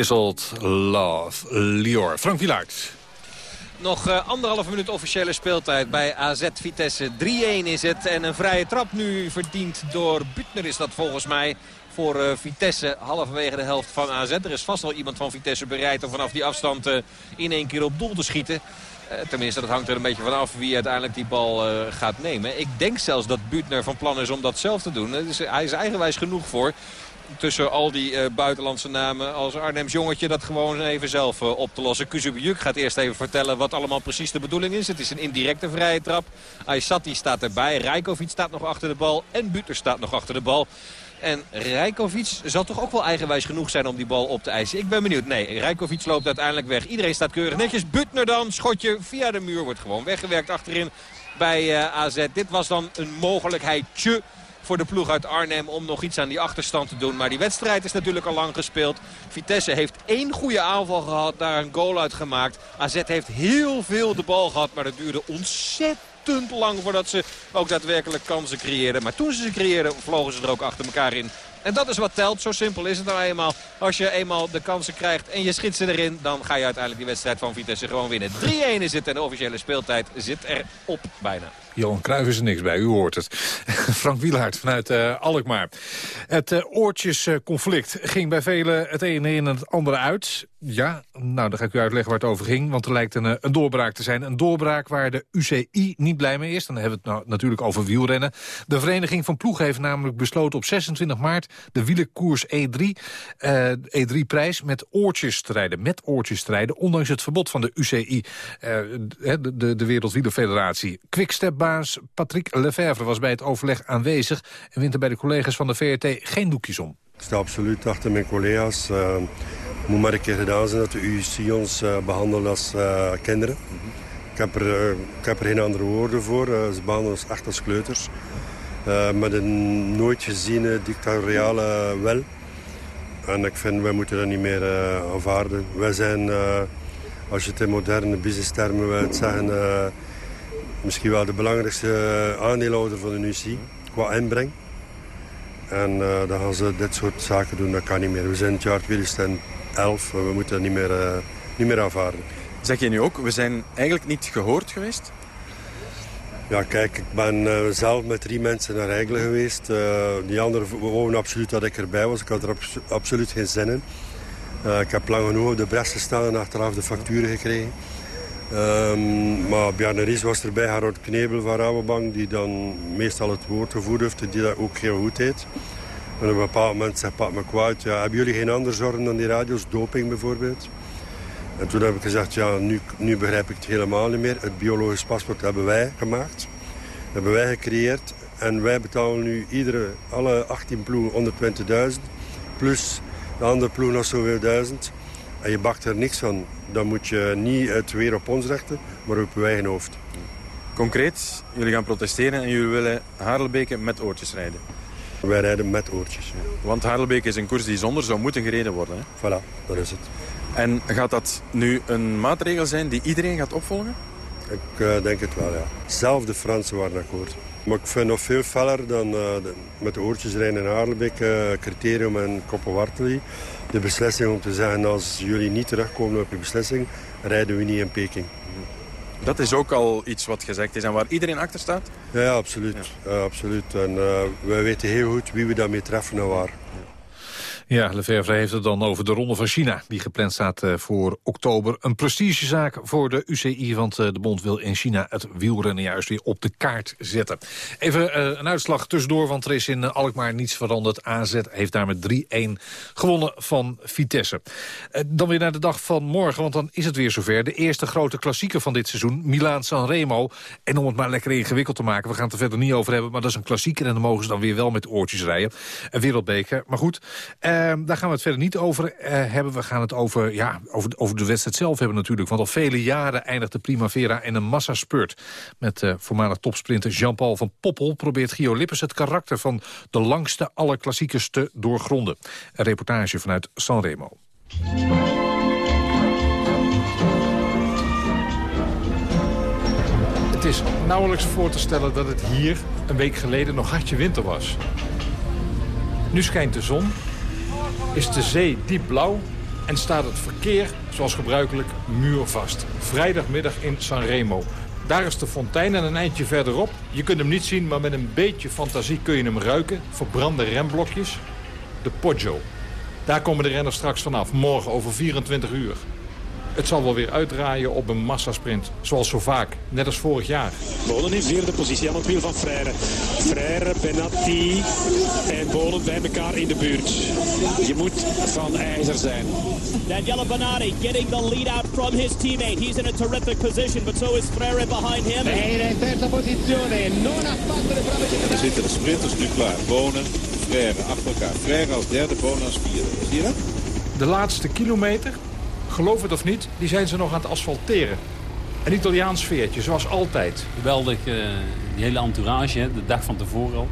Dissoled Love, Lior. Frank Wielaert. Nog uh, anderhalve minuut officiële speeltijd bij AZ Vitesse. 3-1 is het en een vrije trap nu verdiend door Butner is dat volgens mij voor uh, Vitesse halverwege de helft van AZ. Er is vast wel iemand van Vitesse bereid om vanaf die afstand uh, in één keer op doel te schieten. tenminste, dat hangt er een beetje vanaf wie uiteindelijk die bal gaat nemen. Ik denk zelfs dat Butner van plan is om dat zelf te doen. Hij is eigenwijs genoeg voor tussen al die uh, buitenlandse namen als Arnhems jongetje dat gewoon even zelf uh, op te lossen. Kuzubiuk gaat eerst even vertellen wat allemaal precies de bedoeling is. Het is een indirecte vrije trap. Aysati staat erbij. Rijkovic staat nog achter de bal. En Buter staat nog achter de bal. En Rijkovic zal toch ook wel eigenwijs genoeg zijn om die bal op te eisen. Ik ben benieuwd. Nee, Rijkovic loopt uiteindelijk weg. Iedereen staat keurig netjes. Butner dan. Schotje via de muur wordt gewoon weggewerkt achterin bij uh, AZ. Dit was dan een mogelijkheidje voor de ploeg uit Arnhem om nog iets aan die achterstand te doen. Maar die wedstrijd is natuurlijk al lang gespeeld. Vitesse heeft één goede aanval gehad, daar een goal uit gemaakt. AZ heeft heel veel de bal gehad, maar dat duurde ontzettend lang voordat ze ook daadwerkelijk kansen creëerden. Maar toen ze ze creëerden, vlogen ze er ook achter elkaar in. En dat is wat telt. Zo simpel is het nou eenmaal. Als je eenmaal de kansen krijgt en je schiet ze erin... dan ga je uiteindelijk die wedstrijd van Vitesse gewoon winnen. 3-1 is het en de officiële speeltijd zit er op bijna. Johan Cruijff is er niks bij, u hoort het. Frank Wielaert vanuit uh, Alkmaar. Het uh, oortjesconflict ging bij velen het ene in en het andere uit. Ja, nou, dan ga ik u uitleggen waar het over ging. Want er lijkt een, een doorbraak te zijn. Een doorbraak waar de UCI niet blij mee is. Dan hebben we het nou natuurlijk over wielrennen. De Vereniging van Ploegen heeft namelijk besloten op 26 maart... de wielenkoers E3, uh, E3-prijs met oortjes te rijden. Met oortjes te rijden, ondanks het verbod van de UCI. de, de, de Wereldwielerfederatie. Patrick Lefevre was bij het overleg aanwezig... en wint er bij de collega's van de VRT geen doekjes om. Ik sta absoluut achter mijn collega's. Uh, moet maar een keer gedaan zijn dat de UCI ons uh, behandelt als uh, kinderen. ik, heb er, ik heb er geen andere woorden voor. ze behandelen ons echt als kleuters. met een nooit geziene dictatoriale wel. En ik vind, wij moeten dat niet meer aanvaarden. Wij zijn, als je het in moderne businesstermen wilt zeggen misschien wel de belangrijkste aandeelhouder van de UCI qua inbreng. En uh, dan gaan ze dit soort zaken doen, dat kan niet meer. We zijn het jaar 2011, we moeten dat niet meer, uh, niet meer aanvaarden. Zeg je nu ook, we zijn eigenlijk niet gehoord geweest? Ja, kijk, ik ben uh, zelf met drie mensen naar Eigelen geweest. die anderen wouden absoluut dat ik erbij was. Ik had er abso absoluut geen zin in. ik heb lang genoeg op de bres gestaan en achteraf de facturen gekregen. Um, maar Bjarne Ries was erbij, Harold Knebel van Rabobank... die dan meestal het woord gevoerd heeft, die dat ook heel goed deed. En op een bepaald moment zei Pat McQuaid... Ja, hebben jullie geen andere zorgen dan die radio's, doping bijvoorbeeld? En toen heb ik gezegd, ja, nu, nu begrijp ik het helemaal niet meer. Het biologisch paspoort hebben wij gemaakt, hebben wij gecreëerd... en wij betalen nu iedere, alle 18 ploegen 120.000... plus de andere ploeg nog zoveel duizend... En je bakt er niks van. Dan moet je niet het weer op ons rechten, maar op je eigen hoofd. Concreet, jullie gaan protesteren en jullie willen Harelbeke met oortjes rijden. Wij rijden met oortjes, ja. Want Harelbeke is een koers die zonder zou moeten gereden worden. Hè? Voilà, dat is het. En gaat dat nu een maatregel zijn die iedereen gaat opvolgen? Ik uh, denk het wel, ja. Zelf de Fransen waren akkoord. Maar ik vind nog veel feller dan uh, de, met de oortjes rijden in Haarlebeke, uh, Criterium en Koppenwartelie. De beslissing om te zeggen, als jullie niet terugkomen op je beslissing, rijden we niet in Peking. Dat is ook al iets wat gezegd is en waar iedereen achter staat? Ja, ja absoluut. Ja. absoluut. En wij weten heel goed wie we daarmee treffen en waar. Ja, Lefevre heeft het dan over de Ronde van China... die gepland staat uh, voor oktober. Een prestigezaak voor de UCI, want uh, de bond wil in China... het wielrennen juist weer op de kaart zetten. Even uh, een uitslag tussendoor, want er is in Alkmaar niets veranderd. AZ heeft daar met 3-1 gewonnen van Vitesse. dan weer naar de dag van morgen, want dan is het weer zover. De eerste grote klassieker van dit seizoen, Milaan-San Remo. En om het maar lekker ingewikkeld te maken, we gaan het er verder niet over hebben... maar dat is een klassieker en dan mogen ze dan weer wel met oortjes rijden. Een wereldbeker, maar goed... Uh, daar gaan we het verder niet over uh, hebben. We gaan het over, ja, over, over de wedstrijd zelf hebben natuurlijk. Want al vele jaren eindigt de Primavera in een massaspurt. Met uh, voormalig topsprinter Jean-Paul van Poppel... probeert Gio Lippers het karakter van de langste aller klassiekers te doorgronden. Een reportage vanuit Sanremo. Het is nauwelijks voor te stellen dat het hier een week geleden nog hartje winter was. Nu schijnt de zon is de zee diep blauw en staat het verkeer, zoals gebruikelijk, muurvast. Vrijdagmiddag in Sanremo. Daar is de fontein en een eindje verderop. Je kunt hem niet zien, maar met een beetje fantasie kun je hem ruiken. Verbrande remblokjes. De Poggio. Daar komen de renners straks vanaf, morgen over 24 uur. Het zal wel weer uitdraaien op een massasprint, zoals zo vaak, net als vorig jaar. Bolen in vierde positie aan het wiel van Frère. Frère, Benatti en Bolen bij elkaar in de buurt. Je moet van ijzer zijn. Daniele Benatti getting the lead out from his teammate. He's in a terrific position, but so is Frère behind him. Frère in terza posizione, non ha fatto le prove Er zitten de sprinters nu klaar. Bonen, Frère achter elkaar. Frère als derde, Bonen als vierde. Zie je dat? De laatste kilometer, geloof het of niet, die zijn ze nog aan het asfalteren. Een Italiaans sfeertje, zoals altijd. Geweldig, die hele entourage, hè, de dag van tevoren al.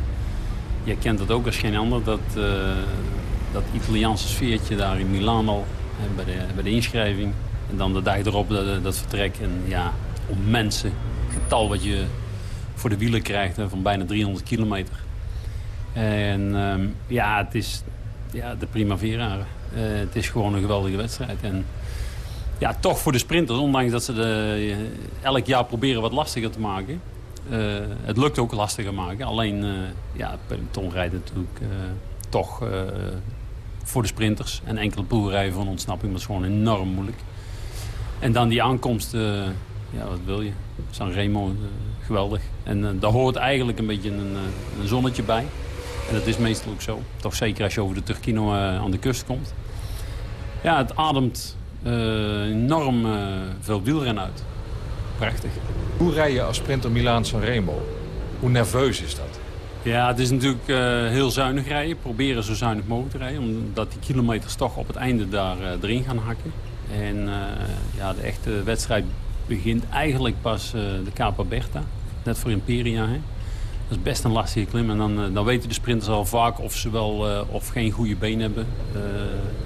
Je kent dat ook als geen ander, dat, uh, dat Italiaanse sfeertje daar in Milaan al, hè, bij, de, bij de inschrijving. En dan de dag erop dat, vertrek. En ja, om mensen, getal wat je voor de wielen krijgt van bijna 300 kilometer. En um, ja, het is ja, de primavera. Uh, het is gewoon een geweldige wedstrijd. En ja, toch voor de sprinters, ondanks dat ze de, elk jaar proberen wat lastiger te maken. Uh, het lukt ook lastiger maken. Alleen, uh, ja, peloton rijdt natuurlijk toch voor de sprinters. En enkele ploegrijden van ontsnapping, dat is gewoon enorm moeilijk. En dan die aankomst, ja, wat wil je? Sanremo, geweldig. En daar hoort eigenlijk een beetje een, een zonnetje bij. En dat is meestal ook zo. Toch zeker als je over de Turkino aan de kust komt. Ja, het ademt enorm uh, veel wielrennen uit. Prachtig. Hoe rij je als sprinter Milaan Sanremo? Hoe nerveus is dat? Ja, het is natuurlijk heel zuinig rijden. Proberen zo zuinig mogelijk te rijden. Omdat die kilometers toch op het einde daar erin gaan hakken. En ja, de echte wedstrijd begint eigenlijk pas de Capa Berta. Net voor Imperia. Hè. Dat is best een lastige klim. En dan, dan weten de sprinters al vaak of ze wel uh, of geen goede been hebben uh,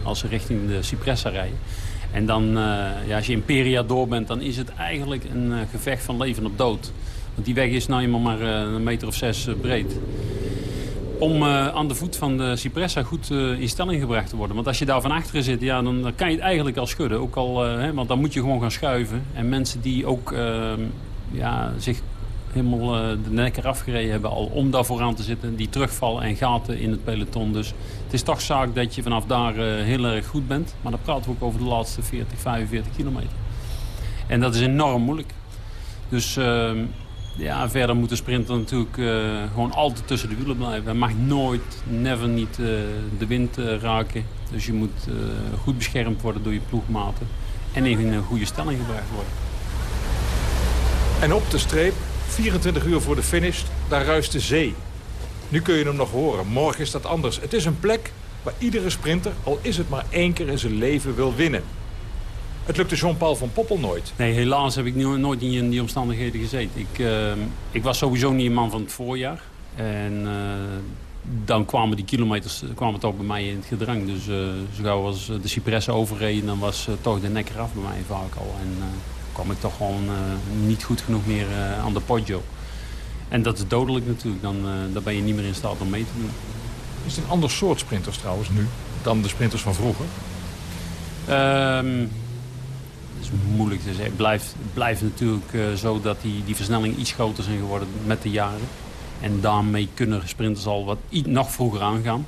als ze richting de Cipressa rijden. En dan, uh, ja, als je Imperia door bent, dan is het eigenlijk een gevecht van leven op dood. Want die weg is nou eenmaal maar een meter of zes breed. Om aan de voet van de Cipressa goed in stelling gebracht te worden. Want als je daar van achteren zit, ja, dan, dan kan je het eigenlijk al schudden. Ook al, hè, want dan moet je gewoon gaan schuiven. En mensen die ook ja, zich helemaal de nek eraf gereden hebben al om daar vooraan te zitten. Die terugvallen en gaten in het peloton. Dus het is toch zaak dat je vanaf daar heel erg goed bent. Maar dan praten we ook over de laatste 40, 45 kilometer. En dat is enorm moeilijk. Dus uh, ja, verder moet de sprinter natuurlijk uh, gewoon altijd tussen de wielen blijven. Hij mag nooit, never niet de wind raken. Dus je moet goed beschermd worden door je ploegmaten. En in een goede stelling gebracht worden. En op de streep 24 uur voor de finish, daar ruist de zee. Nu kun je hem nog horen. Morgen is dat anders. Het is een plek waar iedere sprinter, al is het maar één keer in zijn leven, wil winnen. Het lukte Jean-Paul van Poppel nooit. Nee, helaas heb ik nooit in die omstandigheden gezeten. Ik, uh, ik was sowieso niet een man van het voorjaar. En uh, dan kwamen die kilometers kwamen toch bij mij in het gedrang. Dus uh, zo gauw als de Cipressa overreden, dan was toch de nek eraf bij mij vaak al. En, kwam ik toch gewoon uh, niet goed genoeg meer uh, aan de Poggio. En dat is dodelijk natuurlijk, dan, uh, dan ben je niet meer in staat om mee te doen. Is het een ander soort sprinters trouwens nu dan de sprinters van vroeger? Um, dat is moeilijk te zeggen. Het blijft, het blijft natuurlijk zo dat die, die versnellingen iets groter zijn geworden met de jaren. En daarmee kunnen sprinters al wat nog vroeger aangaan.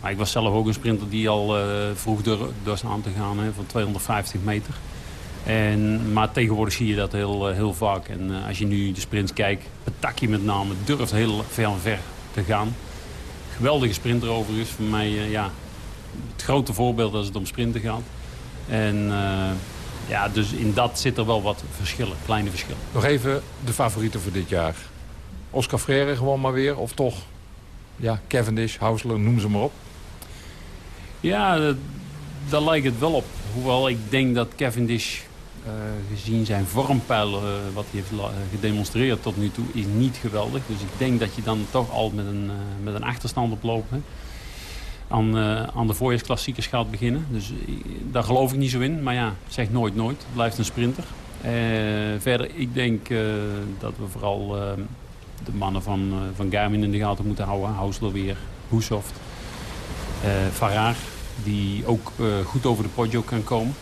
Maar ik was zelf ook een sprinter die al vroeg door, door aan te gaan hè, van 250 meter. En, maar tegenwoordig zie je dat heel, heel vaak. En uh, als je nu de sprints kijkt, Petaki met name durft heel ver en ver te gaan. Geweldige sprinter overigens. Voor mij uh, ja, het grote voorbeeld als het om sprinten gaat. En uh, ja, dus in dat zit er wel wat verschillen, kleine verschillen. Nog even de favorieten voor dit jaar. Oscar Freire gewoon maar weer, of toch ja, Cavendish, Hausler, noem ze maar op. Ja, daar lijkt het wel op. Hoewel ik denk dat Cavendish gezien zijn vormpeil, uh, wat hij heeft gedemonstreerd tot nu toe, is niet geweldig. Dus ik denk dat je dan toch al met een, met een achterstand oplopen aan, aan de voorjaarsklassiekers gaat beginnen. Dus daar geloof ik niet zo in. Maar ja, zeg nooit nooit. Het blijft een sprinter. verder, ik denk dat we vooral de mannen van, van Garmin in de gaten moeten houden. Hausler weer, Hoesoft, Farrar, die ook goed over de Poggio kan komen.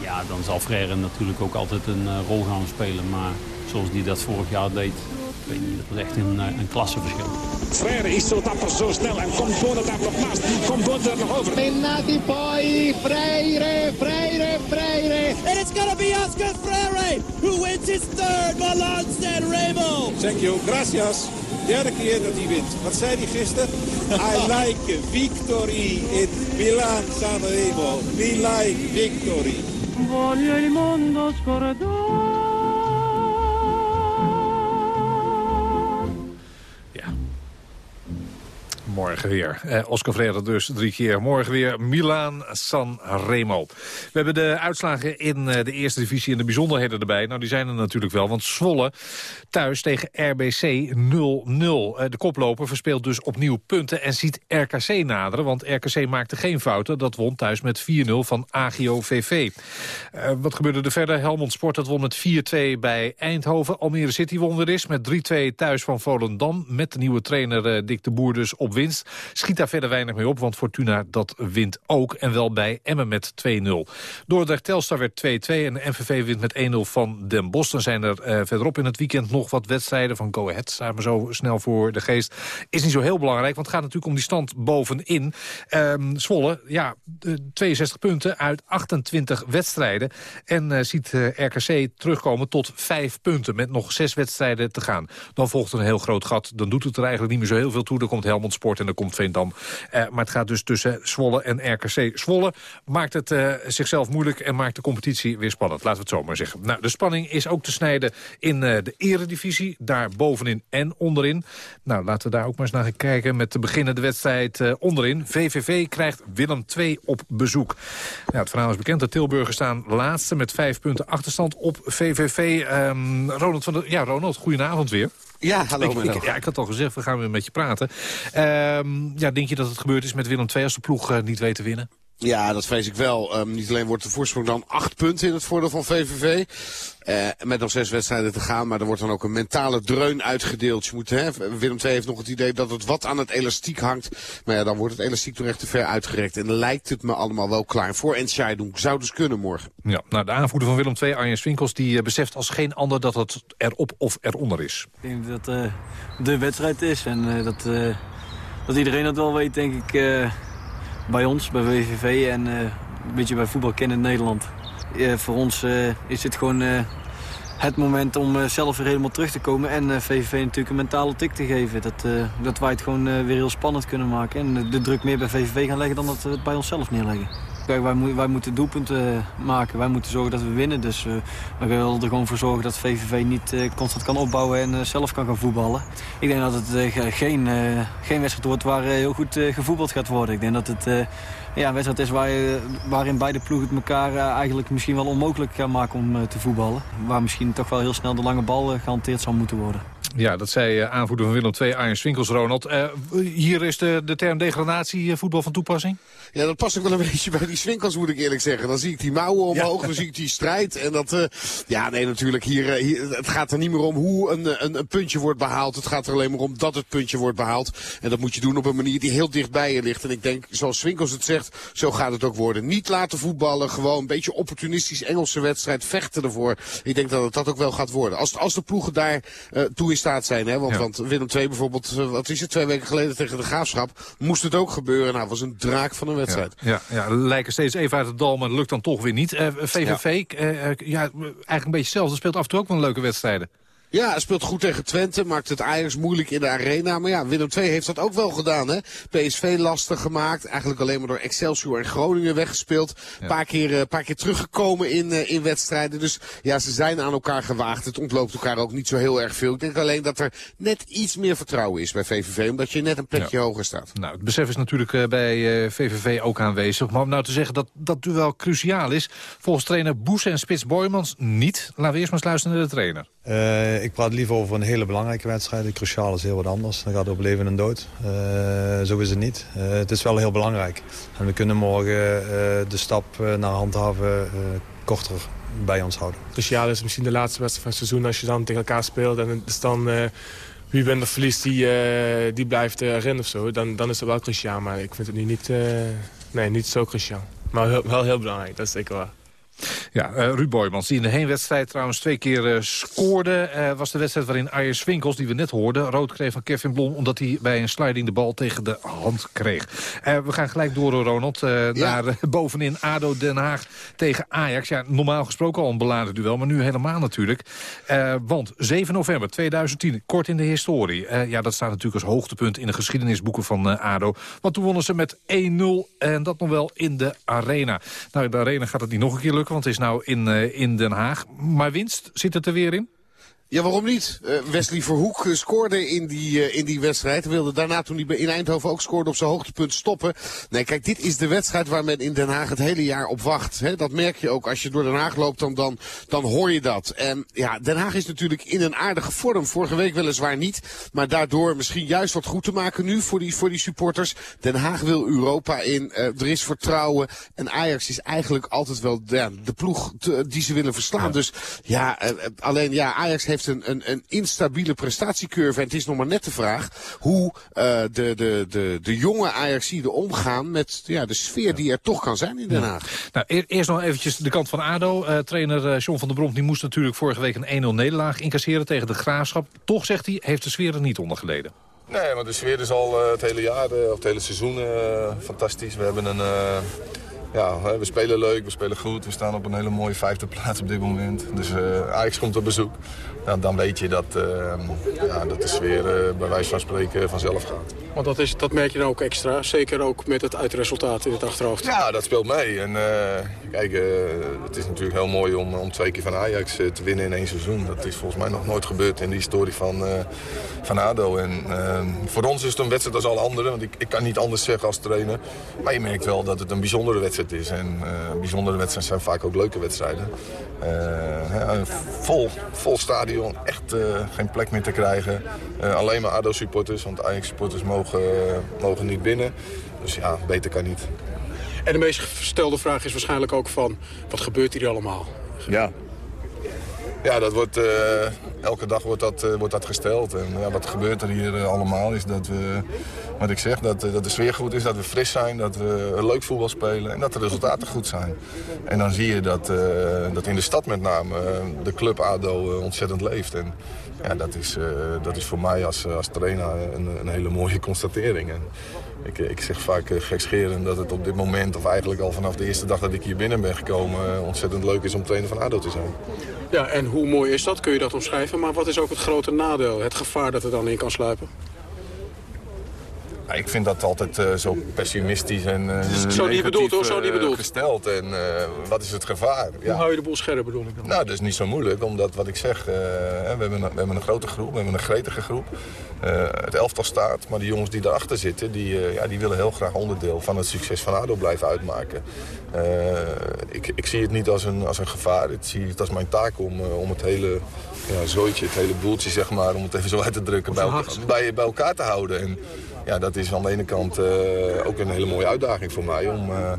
Ja, dan zal Frère natuurlijk ook altijd een uh, rol gaan spelen. Maar zoals hij dat vorig jaar deed, Ik weet niet, dat is echt een, een klasseverschil. Freire is zo dapper, zo snel en komt Bonen daar nog naast. Komt Bonen er nog over. Benati poi, Freire, Freire, Freire. And it's gonna be Oscar Freire who wins his third San Remo. Thank you, gracias. Derde keer dat hij wint. Wat zei hij gisteren? I like victory in Milan San Remo. We like victory. Voglio il mondo. Morgen weer. Eh, Oscar Freire dus drie keer. Morgen weer Milaan San Remo. We hebben de uitslagen in eh, de eerste divisie en de bijzonderheden erbij. Nou, die zijn er natuurlijk wel, want Zwolle thuis tegen RBC 0-0. Eh, de koploper verspeelt dus opnieuw punten en ziet RKC naderen. Want RKC maakte geen fouten. Dat won thuis met 4-0 van AGO VV. Uh, wat gebeurde er verder? Helmond Sport dat won met 4-2 bij Eindhoven. Almere City won weer eens met 3-2 thuis van Volendam. Met de nieuwe trainer uh, Dick de Boer dus op winst. Schiet daar verder weinig mee op, want Fortuna dat wint ook. En wel bij Emmen met 2-0. Dordrecht Telstar werd 2-2 en de MVV wint met 1-0 van Den Bosch. Dan zijn er uh, verderop in het weekend nog wat wedstrijden van Go Ahead. Me zo snel voor de geest. Is niet zo heel belangrijk, want het gaat natuurlijk om die stand bovenin. Um, Zwolle, ja, 62 punten uit 28 wedstrijden. En uh, ziet uh, RKC terugkomen tot 5 punten met nog 6 wedstrijden te gaan. Dan volgt een heel groot gat. Dan doet het er eigenlijk niet meer zo heel veel toe. Dan komt Helmond Sport en dan komt Veendam. Uh, maar het gaat dus tussen Zwolle en RKC. Zwolle maakt het uh, zichzelf moeilijk en maakt de competitie weer spannend. Laten we het zo maar zeggen. Nou, de spanning is ook te snijden in uh, de eredivisie. Daar bovenin en onderin. Nou, laten we daar ook maar eens naar gaan kijken. Met te beginnen de wedstrijd onderin. VVV krijgt Willem II op bezoek. Het verhaal is bekend. De Tilburgers staan laatste met vijf punten achterstand op VVV. Um, Ronald van. Ja, Ronald, goedenavond weer. Ja, hallo ik, ik, ja, ik had al gezegd, we gaan weer met je praten. Um, ja, denk je dat het gebeurd is met Willem II als de ploeg uh, niet weet te winnen? Ja, dat vrees ik wel. Um, niet alleen wordt de voorsprong dan acht punten in het voordeel van VVV. Uh, met nog zes wedstrijden te gaan, maar er wordt dan ook een mentale dreun uitgedeeld. Je moet, hè, Willem II heeft nog het idee dat het wat aan het elastiek hangt. Maar ja, dan wordt het elastiek toch echt te ver uitgerekt. En lijkt het me allemaal wel klaar voor Entscheidung. Zou dus kunnen morgen. Ja, nou, de aanvoerder van Willem II, Arjen Swinkels, die uh, beseft als geen ander dat het erop of eronder is. Ik denk dat het uh, de wedstrijd is en dat, dat iedereen dat wel weet, denk ik bij ons, bij WVV en uh, een beetje bij voetbal kennen in Nederland. Uh, voor ons uh, is dit gewoon het moment om zelf weer helemaal terug te komen. En VVV natuurlijk een mentale tik te geven. Dat, dat wij het gewoon weer heel spannend kunnen maken. En de druk meer bij VVV gaan leggen dan dat we het bij onszelf neerleggen. Wij, wij, moeten doelpunten maken. Wij moeten zorgen dat we winnen. Dus uh, we willen er gewoon voor zorgen dat VVV niet uh, constant kan opbouwen en zelf kan gaan voetballen. Ik denk dat het geen, geen wedstrijd wordt waar heel goed gevoetbald gaat worden. Ik denk dat het ja, een wedstrijd is waar waarin beide ploegen het elkaar eigenlijk misschien wel onmogelijk gaan maken om te voetballen. Waar misschien toch wel heel snel de lange bal gehanteerd zal moeten worden. Ja, dat zei aanvoerder van Willem II, Arjen Swinkels, Ronald. Hier is de, de term degradatie voetbal van toepassing? Ja, dat past ook wel een beetje bij die Swinkels, moet ik eerlijk zeggen. Dan zie ik die mouwen omhoog, ja. dan zie ik die strijd. En dat, uh, ja, nee, natuurlijk, hier, hier, het gaat er niet meer om hoe een, een, een, puntje wordt behaald. Het gaat er alleen maar om dat het puntje wordt behaald. En dat moet je doen op een manier die heel dicht bij je ligt. En ik denk, zoals Swinkels het zegt, zo gaat het ook worden. Niet laten voetballen, gewoon een beetje opportunistisch Engelse wedstrijd, vechten ervoor. Ik denk dat het dat ook wel gaat worden. Als, als de ploegen daar uh, toe in staat zijn, hè. Want, ja. want Willem II bijvoorbeeld, uh, wat is het, twee weken geleden tegen de Graafschap, moest het ook gebeuren. Nou, was een draak van een wedstrijd. Ja, ja, lijken steeds even uit het dal, maar dat lukt dan toch weer niet. VVV, ja. Uh, ja, eigenlijk een beetje hetzelfde. speelt af en toe ook wel leuke wedstrijden. Ja, hij speelt goed tegen Twente, maakt het Ajax moeilijk in de arena. Maar ja, Willem II heeft dat ook wel gedaan. Hè? PSV lastig gemaakt, eigenlijk alleen maar door Excelsior en Groningen weggespeeld. Een ja. paar, keer, uh, paar keer teruggekomen in, uh, in wedstrijden. Dus ja, ze zijn aan elkaar gewaagd. Het ontloopt elkaar ook niet zo heel erg veel. Ik denk alleen dat er net iets meer vertrouwen is bij VVV, omdat je net een plekje ja. hoger staat. Nou, het besef is natuurlijk uh, bij VVV ook aanwezig. Maar om nou te zeggen dat dat duel cruciaal is, volgens trainer Boes en Spits Boymans niet. Laten we eerst maar eens luisteren naar de trainer. Uh, ik praat liever over een hele belangrijke wedstrijd. Cruciaal is heel wat anders. Dan gaat het op leven en dood. Uh, zo is het niet. Uh, het is wel heel belangrijk. En we kunnen morgen de stap naar handhaven korter bij ons houden. Cruciaal is misschien de laatste wedstrijd van het seizoen als je dan tegen elkaar speelt. En het is dan wie wint of verliest, die, die blijft erin of zo. Dan, dan is het wel cruciaal. Maar ik vind het nu niet, nee, niet zo cruciaal. Maar wel heel belangrijk, dat is zeker waar. Ja, uh, Ruud Boymans, die in de heenwedstrijd trouwens twee keer uh, scoorde... Uh, was de wedstrijd waarin Ayers Winkels, die we net hoorden... rood kreeg van Kevin Blom, omdat hij bij een sliding de bal tegen de hand kreeg. we gaan gelijk door, Ronald, ja. naar bovenin ADO Den Haag tegen Ajax. Ja, normaal gesproken al een beladen duel, maar nu helemaal natuurlijk. want 7 november 2010, kort in de historie. ja, dat staat natuurlijk als hoogtepunt in de geschiedenisboeken van ADO. Want toen wonnen ze met 1-0 en dat nog wel in de arena. Nou, in de arena gaat het niet nog een keer lukken, want het is nou in, uh, in Den Haag. Maar winst, zit het er weer in? Ja, waarom niet? Uh, Wesley Verhoek uh, scoorde in die, uh, in die wedstrijd. Wilde daarna, toen hij in Eindhoven ook scoorde, op zijn hoogtepunt stoppen. Nee, kijk, dit is de wedstrijd waar men in Den Haag het hele jaar op wacht. Dat merk je ook. Als je door Den Haag loopt, dan, dan, dan hoor je dat. En ja, Den Haag is natuurlijk in een aardige vorm. Vorige week weliswaar niet. Maar daardoor misschien juist wat goed te maken nu voor die, voor die supporters. Den Haag wil Europa in. er is vertrouwen. En Ajax is eigenlijk altijd wel ja, de ploeg die ze willen verslaan. Dus ja, alleen ja, Ajax heeft een, een, een instabiele prestatiecurve. En het is nog maar net de vraag hoe uh, de, de, de, de jonge Ajaxiden omgaan met ja, de sfeer die er toch kan zijn in Den Haag. Nou, e eerst nog eventjes de kant van ADO. Uh, trainer uh, John van der Brom die moest natuurlijk vorige week een 1-0 nederlaag incasseren tegen de Graafschap. Toch, zegt hij, heeft de sfeer er niet onder geleden. Nee, maar de sfeer is al uh, het hele jaar, uh, of het hele seizoen uh, fantastisch. We hebben een ja, we spelen leuk, we spelen goed. We staan op een hele mooie vijfde plaats op dit moment. Dus uh, Ajax komt op bezoek. Nou, dan weet je dat, uh, ja, dat de sfeer uh, bij wijze van spreken vanzelf gaat. Want dat, is, dat merk je dan ook extra, zeker ook met het uitresultaat in het achterhoofd. Ja, dat speelt mee. En kijk, het is natuurlijk heel mooi om, om twee keer van Ajax te winnen in één seizoen. Dat is volgens mij nog nooit gebeurd in de historie van, van ADO. En voor ons is het een wedstrijd als alle anderen. Want ik, ik kan niet anders zeggen als trainer. Maar je merkt wel dat het een bijzondere wedstrijd is. En uh, bijzondere wedstrijden zijn vaak ook leuke wedstrijden. Uh, vol, vol stadion, echt uh, geen plek meer te krijgen. alleen maar ADO-supporters, want Ajax-supporters mogen, mogen niet binnen. Dus ja, beter kan niet. En de meest gestelde vraag is waarschijnlijk ook van... wat gebeurt hier allemaal? Ja, ja, dat wordt, uh, elke dag wordt dat, uh, wordt dat gesteld. En ja, wat gebeurt er hier uh, allemaal is dat we, wat ik zeg, dat, dat de sfeer goed is, dat we fris zijn, dat we leuk voetbal spelen en dat de resultaten goed zijn. En dan zie je dat, dat in de stad met name de club ADO ontzettend leeft. En ja, dat is, dat is voor mij als, als trainer een, een hele mooie constatering. En, ik, ik zeg vaak uh, gekscherend dat het op dit moment, of eigenlijk al vanaf de eerste dag dat ik hier binnen ben gekomen, uh, ontzettend leuk is om trainer van ADO te zijn. Ja, en hoe mooi is dat? Kun je dat omschrijven? Maar wat is ook het grote nadeel, het gevaar dat er dan in kan sluipen? Ja, ik vind dat altijd uh, zo pessimistisch en uh, zo niet bedoeld, hoor, zo niet bedoeld. gesteld. En uh, wat is het gevaar? Hoe hou je de boel scherp bedoel ik dan? Nou, dat is niet zo moeilijk, omdat wat ik zeg, we, hebben een, we hebben een grote groep, we hebben een gretige groep. het elftal staat, maar die jongens die daarachter zitten, die, ja, die willen heel graag onderdeel van het succes van ADO blijven uitmaken. ik, ik zie het niet als een, als een gevaar, ik zie het als mijn taak om, om het hele ja, zooitje, het hele boeltje zeg maar, om het even zo uit te drukken, bij, bij, bij elkaar te houden. En, ja, dat is aan de ene kant uh, ook een hele mooie uitdaging voor mij. Om, uh,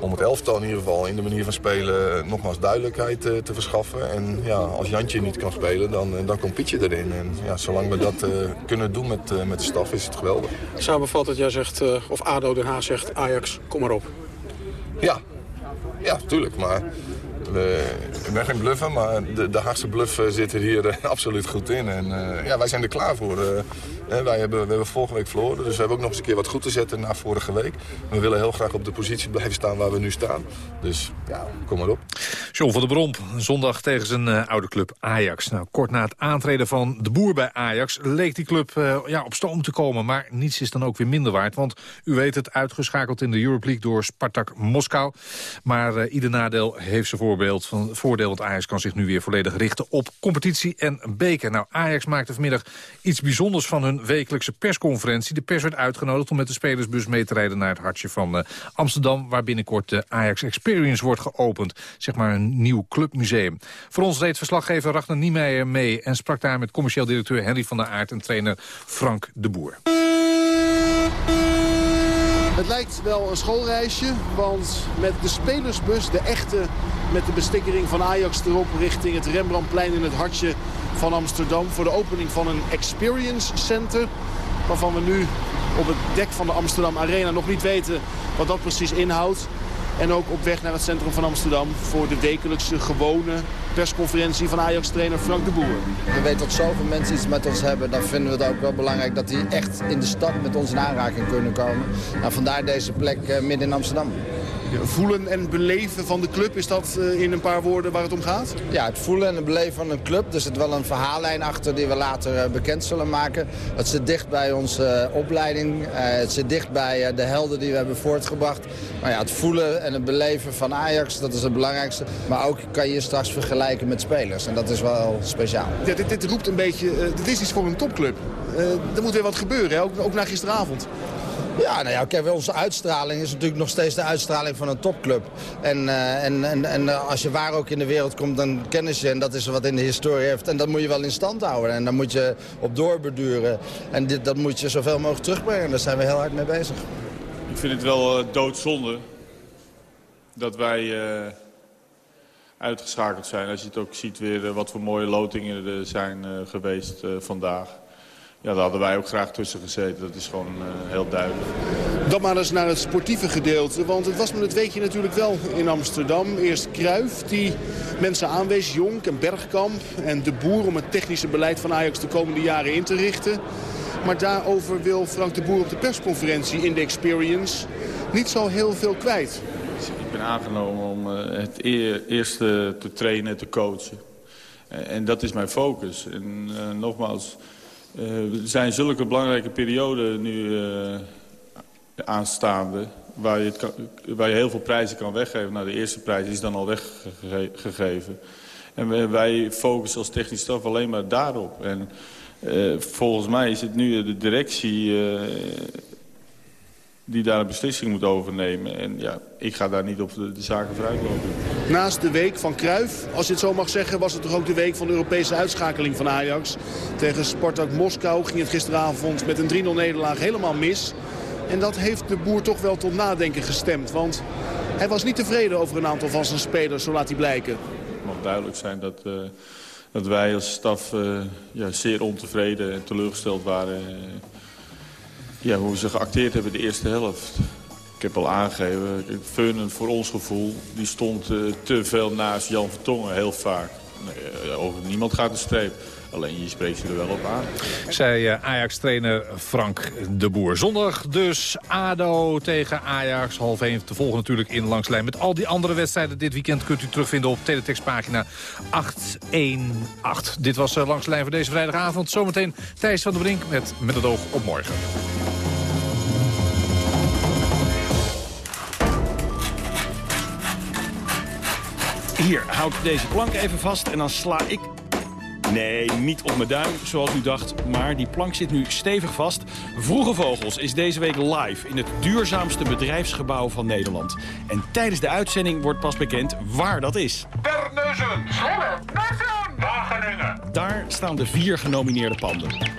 om het elftal in ieder geval in de manier van spelen nogmaals duidelijkheid uh, te verschaffen. En ja, als Jantje niet kan spelen, dan, dan komt Pietje erin. En ja, zolang we dat kunnen doen met, met de staf, is het geweldig. Samenvattend, jij zegt, of ADO Den Haag zegt, Ajax, kom maar op. Ja, ja, tuurlijk. Maar ik ben geen bluffer, maar de, de Haagse bluff zit er hier absoluut goed in. En ja, wij zijn er klaar voor. Wij hebben, we vorige week verloren, dus we hebben ook nog eens een keer wat goed te zetten na vorige week. We willen heel graag op de positie blijven staan waar we nu staan. Dus ja, kom maar op. John van der Bromp, zondag tegen zijn uh, oude club Ajax. Nou, kort na het aantreden van de boer bij Ajax leek die club uh, ja, op stoom te komen. Maar niets is dan ook weer minder waard. Want u weet het, uitgeschakeld in de Europa League door Spartak Moskou. Maar uh, ieder nadeel heeft zijn voorbeeld van voordeel. Want Ajax kan zich nu weer volledig richten op competitie en beker. Nou, Ajax maakte vanmiddag iets bijzonders van hun wekelijkse persconferentie. De pers werd uitgenodigd om met de spelersbus mee te rijden naar het hartje van Amsterdam. Waar binnenkort de Ajax Experience wordt geopend. Zeg maar een nieuw clubmuseum. Voor ons reed verslaggever Ragnar Niemeyer mee... en sprak daar met commercieel directeur Henry van der Aert... en trainer Frank de Boer. Het lijkt wel een schoolreisje, want met de spelersbus, de echte... met de bestikkering van Ajax erop richting het Rembrandtplein in het hartje van Amsterdam... voor de opening van een Experience Center... waarvan we nu op het dek van de Amsterdam Arena nog niet weten wat dat precies inhoudt. En ook op weg naar het centrum van Amsterdam voor de wekelijkse gewone persconferentie van Ajax-trainer Frank de Boer. We weten dat zoveel mensen iets met ons hebben. Dan vinden we het ook wel belangrijk dat die echt in de stad met ons in aanraking kunnen komen. Nou, vandaar deze plek uh, midden in Amsterdam. Voelen en beleven van de club, is dat uh, in een paar woorden waar het om gaat? Ja, het voelen en het beleven van een club. Er zit wel een verhaallijn achter die we later uh, bekend zullen maken. Het zit dicht bij onze opleiding. het zit dicht bij de helden die we hebben voortgebracht. Maar ja, het voelen en het beleven van Ajax, dat is het belangrijkste. Maar ook kan je straks vergelijken met spelers. En dat is wel speciaal. Ja, dit, dit, roept een beetje, dit is iets voor een topclub. er moet weer wat gebeuren? Ook, ook na gisteravond. Ja, nou ja, kijk, onze uitstraling is natuurlijk nog steeds de uitstraling van een topclub. En, uh, en, en, en als je waar ook in de wereld komt, dan kennen ze je. En dat is wat in de historie heeft. En dat moet je wel in stand houden. En daar moet je op doorbeduren. En dit, dat moet je zoveel mogelijk terugbrengen. Daar zijn we heel hard mee bezig. Ik vind het wel uh, doodzonde dat wij uitgeschakeld zijn. Als je het ook ziet weer wat voor mooie lotingen er zijn geweest vandaag ja, daar hadden wij ook graag tussen gezeten. Dat is gewoon uh, heel duidelijk. Dan maar eens naar het sportieve gedeelte. Want het was me het weekje natuurlijk wel in Amsterdam. Eerst Kruif, die mensen aanwees. Jonk en Bergkamp en De Boer om het technische beleid van Ajax de komende jaren in te richten. Maar daarover wil Frank de Boer op de persconferentie in de Experience niet zo heel veel kwijt. Ik ben aangenomen om uh, het eer, eerste te trainen, te coachen. Uh, en dat is mijn focus. En nogmaals... Uh, er zijn zulke belangrijke perioden nu uh, aanstaande... Waar je, waar je, heel veel prijzen kan weggeven. Nou, de eerste prijs is dan al weggegeven. En wij focussen als technisch staf alleen maar daarop. En uh, volgens mij is het nu de directie die daar een beslissing moet overnemen. En ja, ik ga daar niet op de, de zaken vooruit lopen. Naast de week van Kruif, als je het zo mag zeggen... was het toch ook de week van de Europese uitschakeling van Ajax. Tegen Spartak Moskou ging het gisteravond met een 3-0 nederlaag helemaal mis. En dat heeft de boer toch wel tot nadenken gestemd. Want hij was niet tevreden over een aantal van zijn spelers, zo laat hij blijken. Het mag duidelijk zijn dat, uh, dat wij als staf uh, ja, zeer ontevreden en teleurgesteld waren... Ja, hoe ze geacteerd hebben de eerste helft. Ik heb al aangegeven, Feunen voor ons gevoel, die stond uh, te veel naast Jan Vertongen, heel vaak. Nee, uh, over niemand gaat de streep. Alleen je spreekt ze er wel op aan. Zei uh, Ajax-trainer Frank de Boer. Zondag dus ADO tegen Ajax. Half 1 te volgen natuurlijk in Langslijn. Met al die andere wedstrijden dit weekend kunt u terugvinden op teletextpagina 818. Dit was uh, Langslijn voor deze vrijdagavond. Zometeen Thijs van der Brink met Met het oog op morgen. Hier, houd deze plank even vast en dan sla ik... Nee, niet op mijn duim, zoals u dacht, maar die plank zit nu stevig vast. Vroege Vogels is deze week live in het duurzaamste bedrijfsgebouw van Nederland. En tijdens de uitzending wordt pas bekend waar dat is. Terneuzen, Zwolle, Wageningen. Daar staan de vier genomineerde panden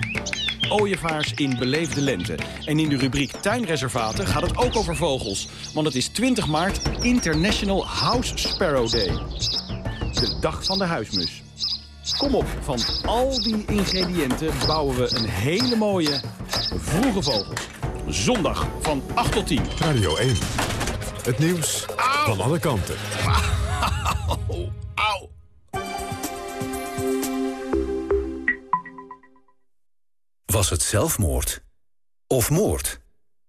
ooievaars in beleefde lente. En in de rubriek tuinreservaten gaat het ook over vogels. Want het is 20 maart International House Sparrow Day. De dag van de huismus. Kom op, van al die ingrediënten bouwen we een hele mooie vroege vogel. Zondag van 8 tot 10. Radio 1. Het nieuws van alle kanten. Auw. Was het zelfmoord? Of moord?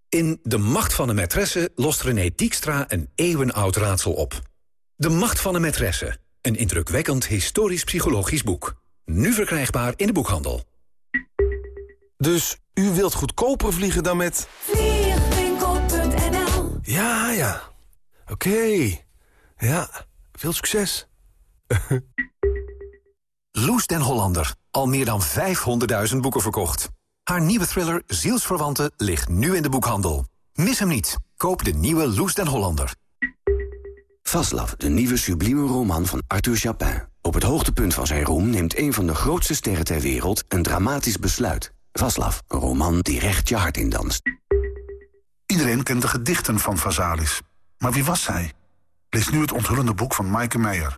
In De Macht van de Maîtresse lost René Diekstra een eeuwenoud raadsel op. De Macht van de Maîtresse. Een indrukwekkend historisch-psychologisch boek. Nu verkrijgbaar in de boekhandel. Dus u wilt goedkoper vliegen dan met... Vliegwinkel.nl Ja, ja. Oké. Okay. Ja, veel succes. Loes den Hollander. Al meer dan 500.000 boeken verkocht. Haar nieuwe thriller Zielsverwanten ligt nu in de boekhandel. Mis hem niet. Koop de nieuwe Loes den Hollander. Vaslav, de nieuwe sublieme roman van Arthur Chapin. Op het hoogtepunt van zijn roem neemt een van de grootste sterren ter wereld... een dramatisch besluit. Vaslav, een roman die recht je hart in danst. Iedereen kent de gedichten van Vazalis. Maar wie was zij? Lees nu het onthullende boek van Maaike Meijer.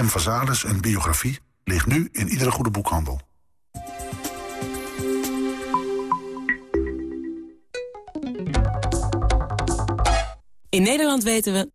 M. Vazalis, een biografie, ligt nu in iedere goede boekhandel. In Nederland weten we,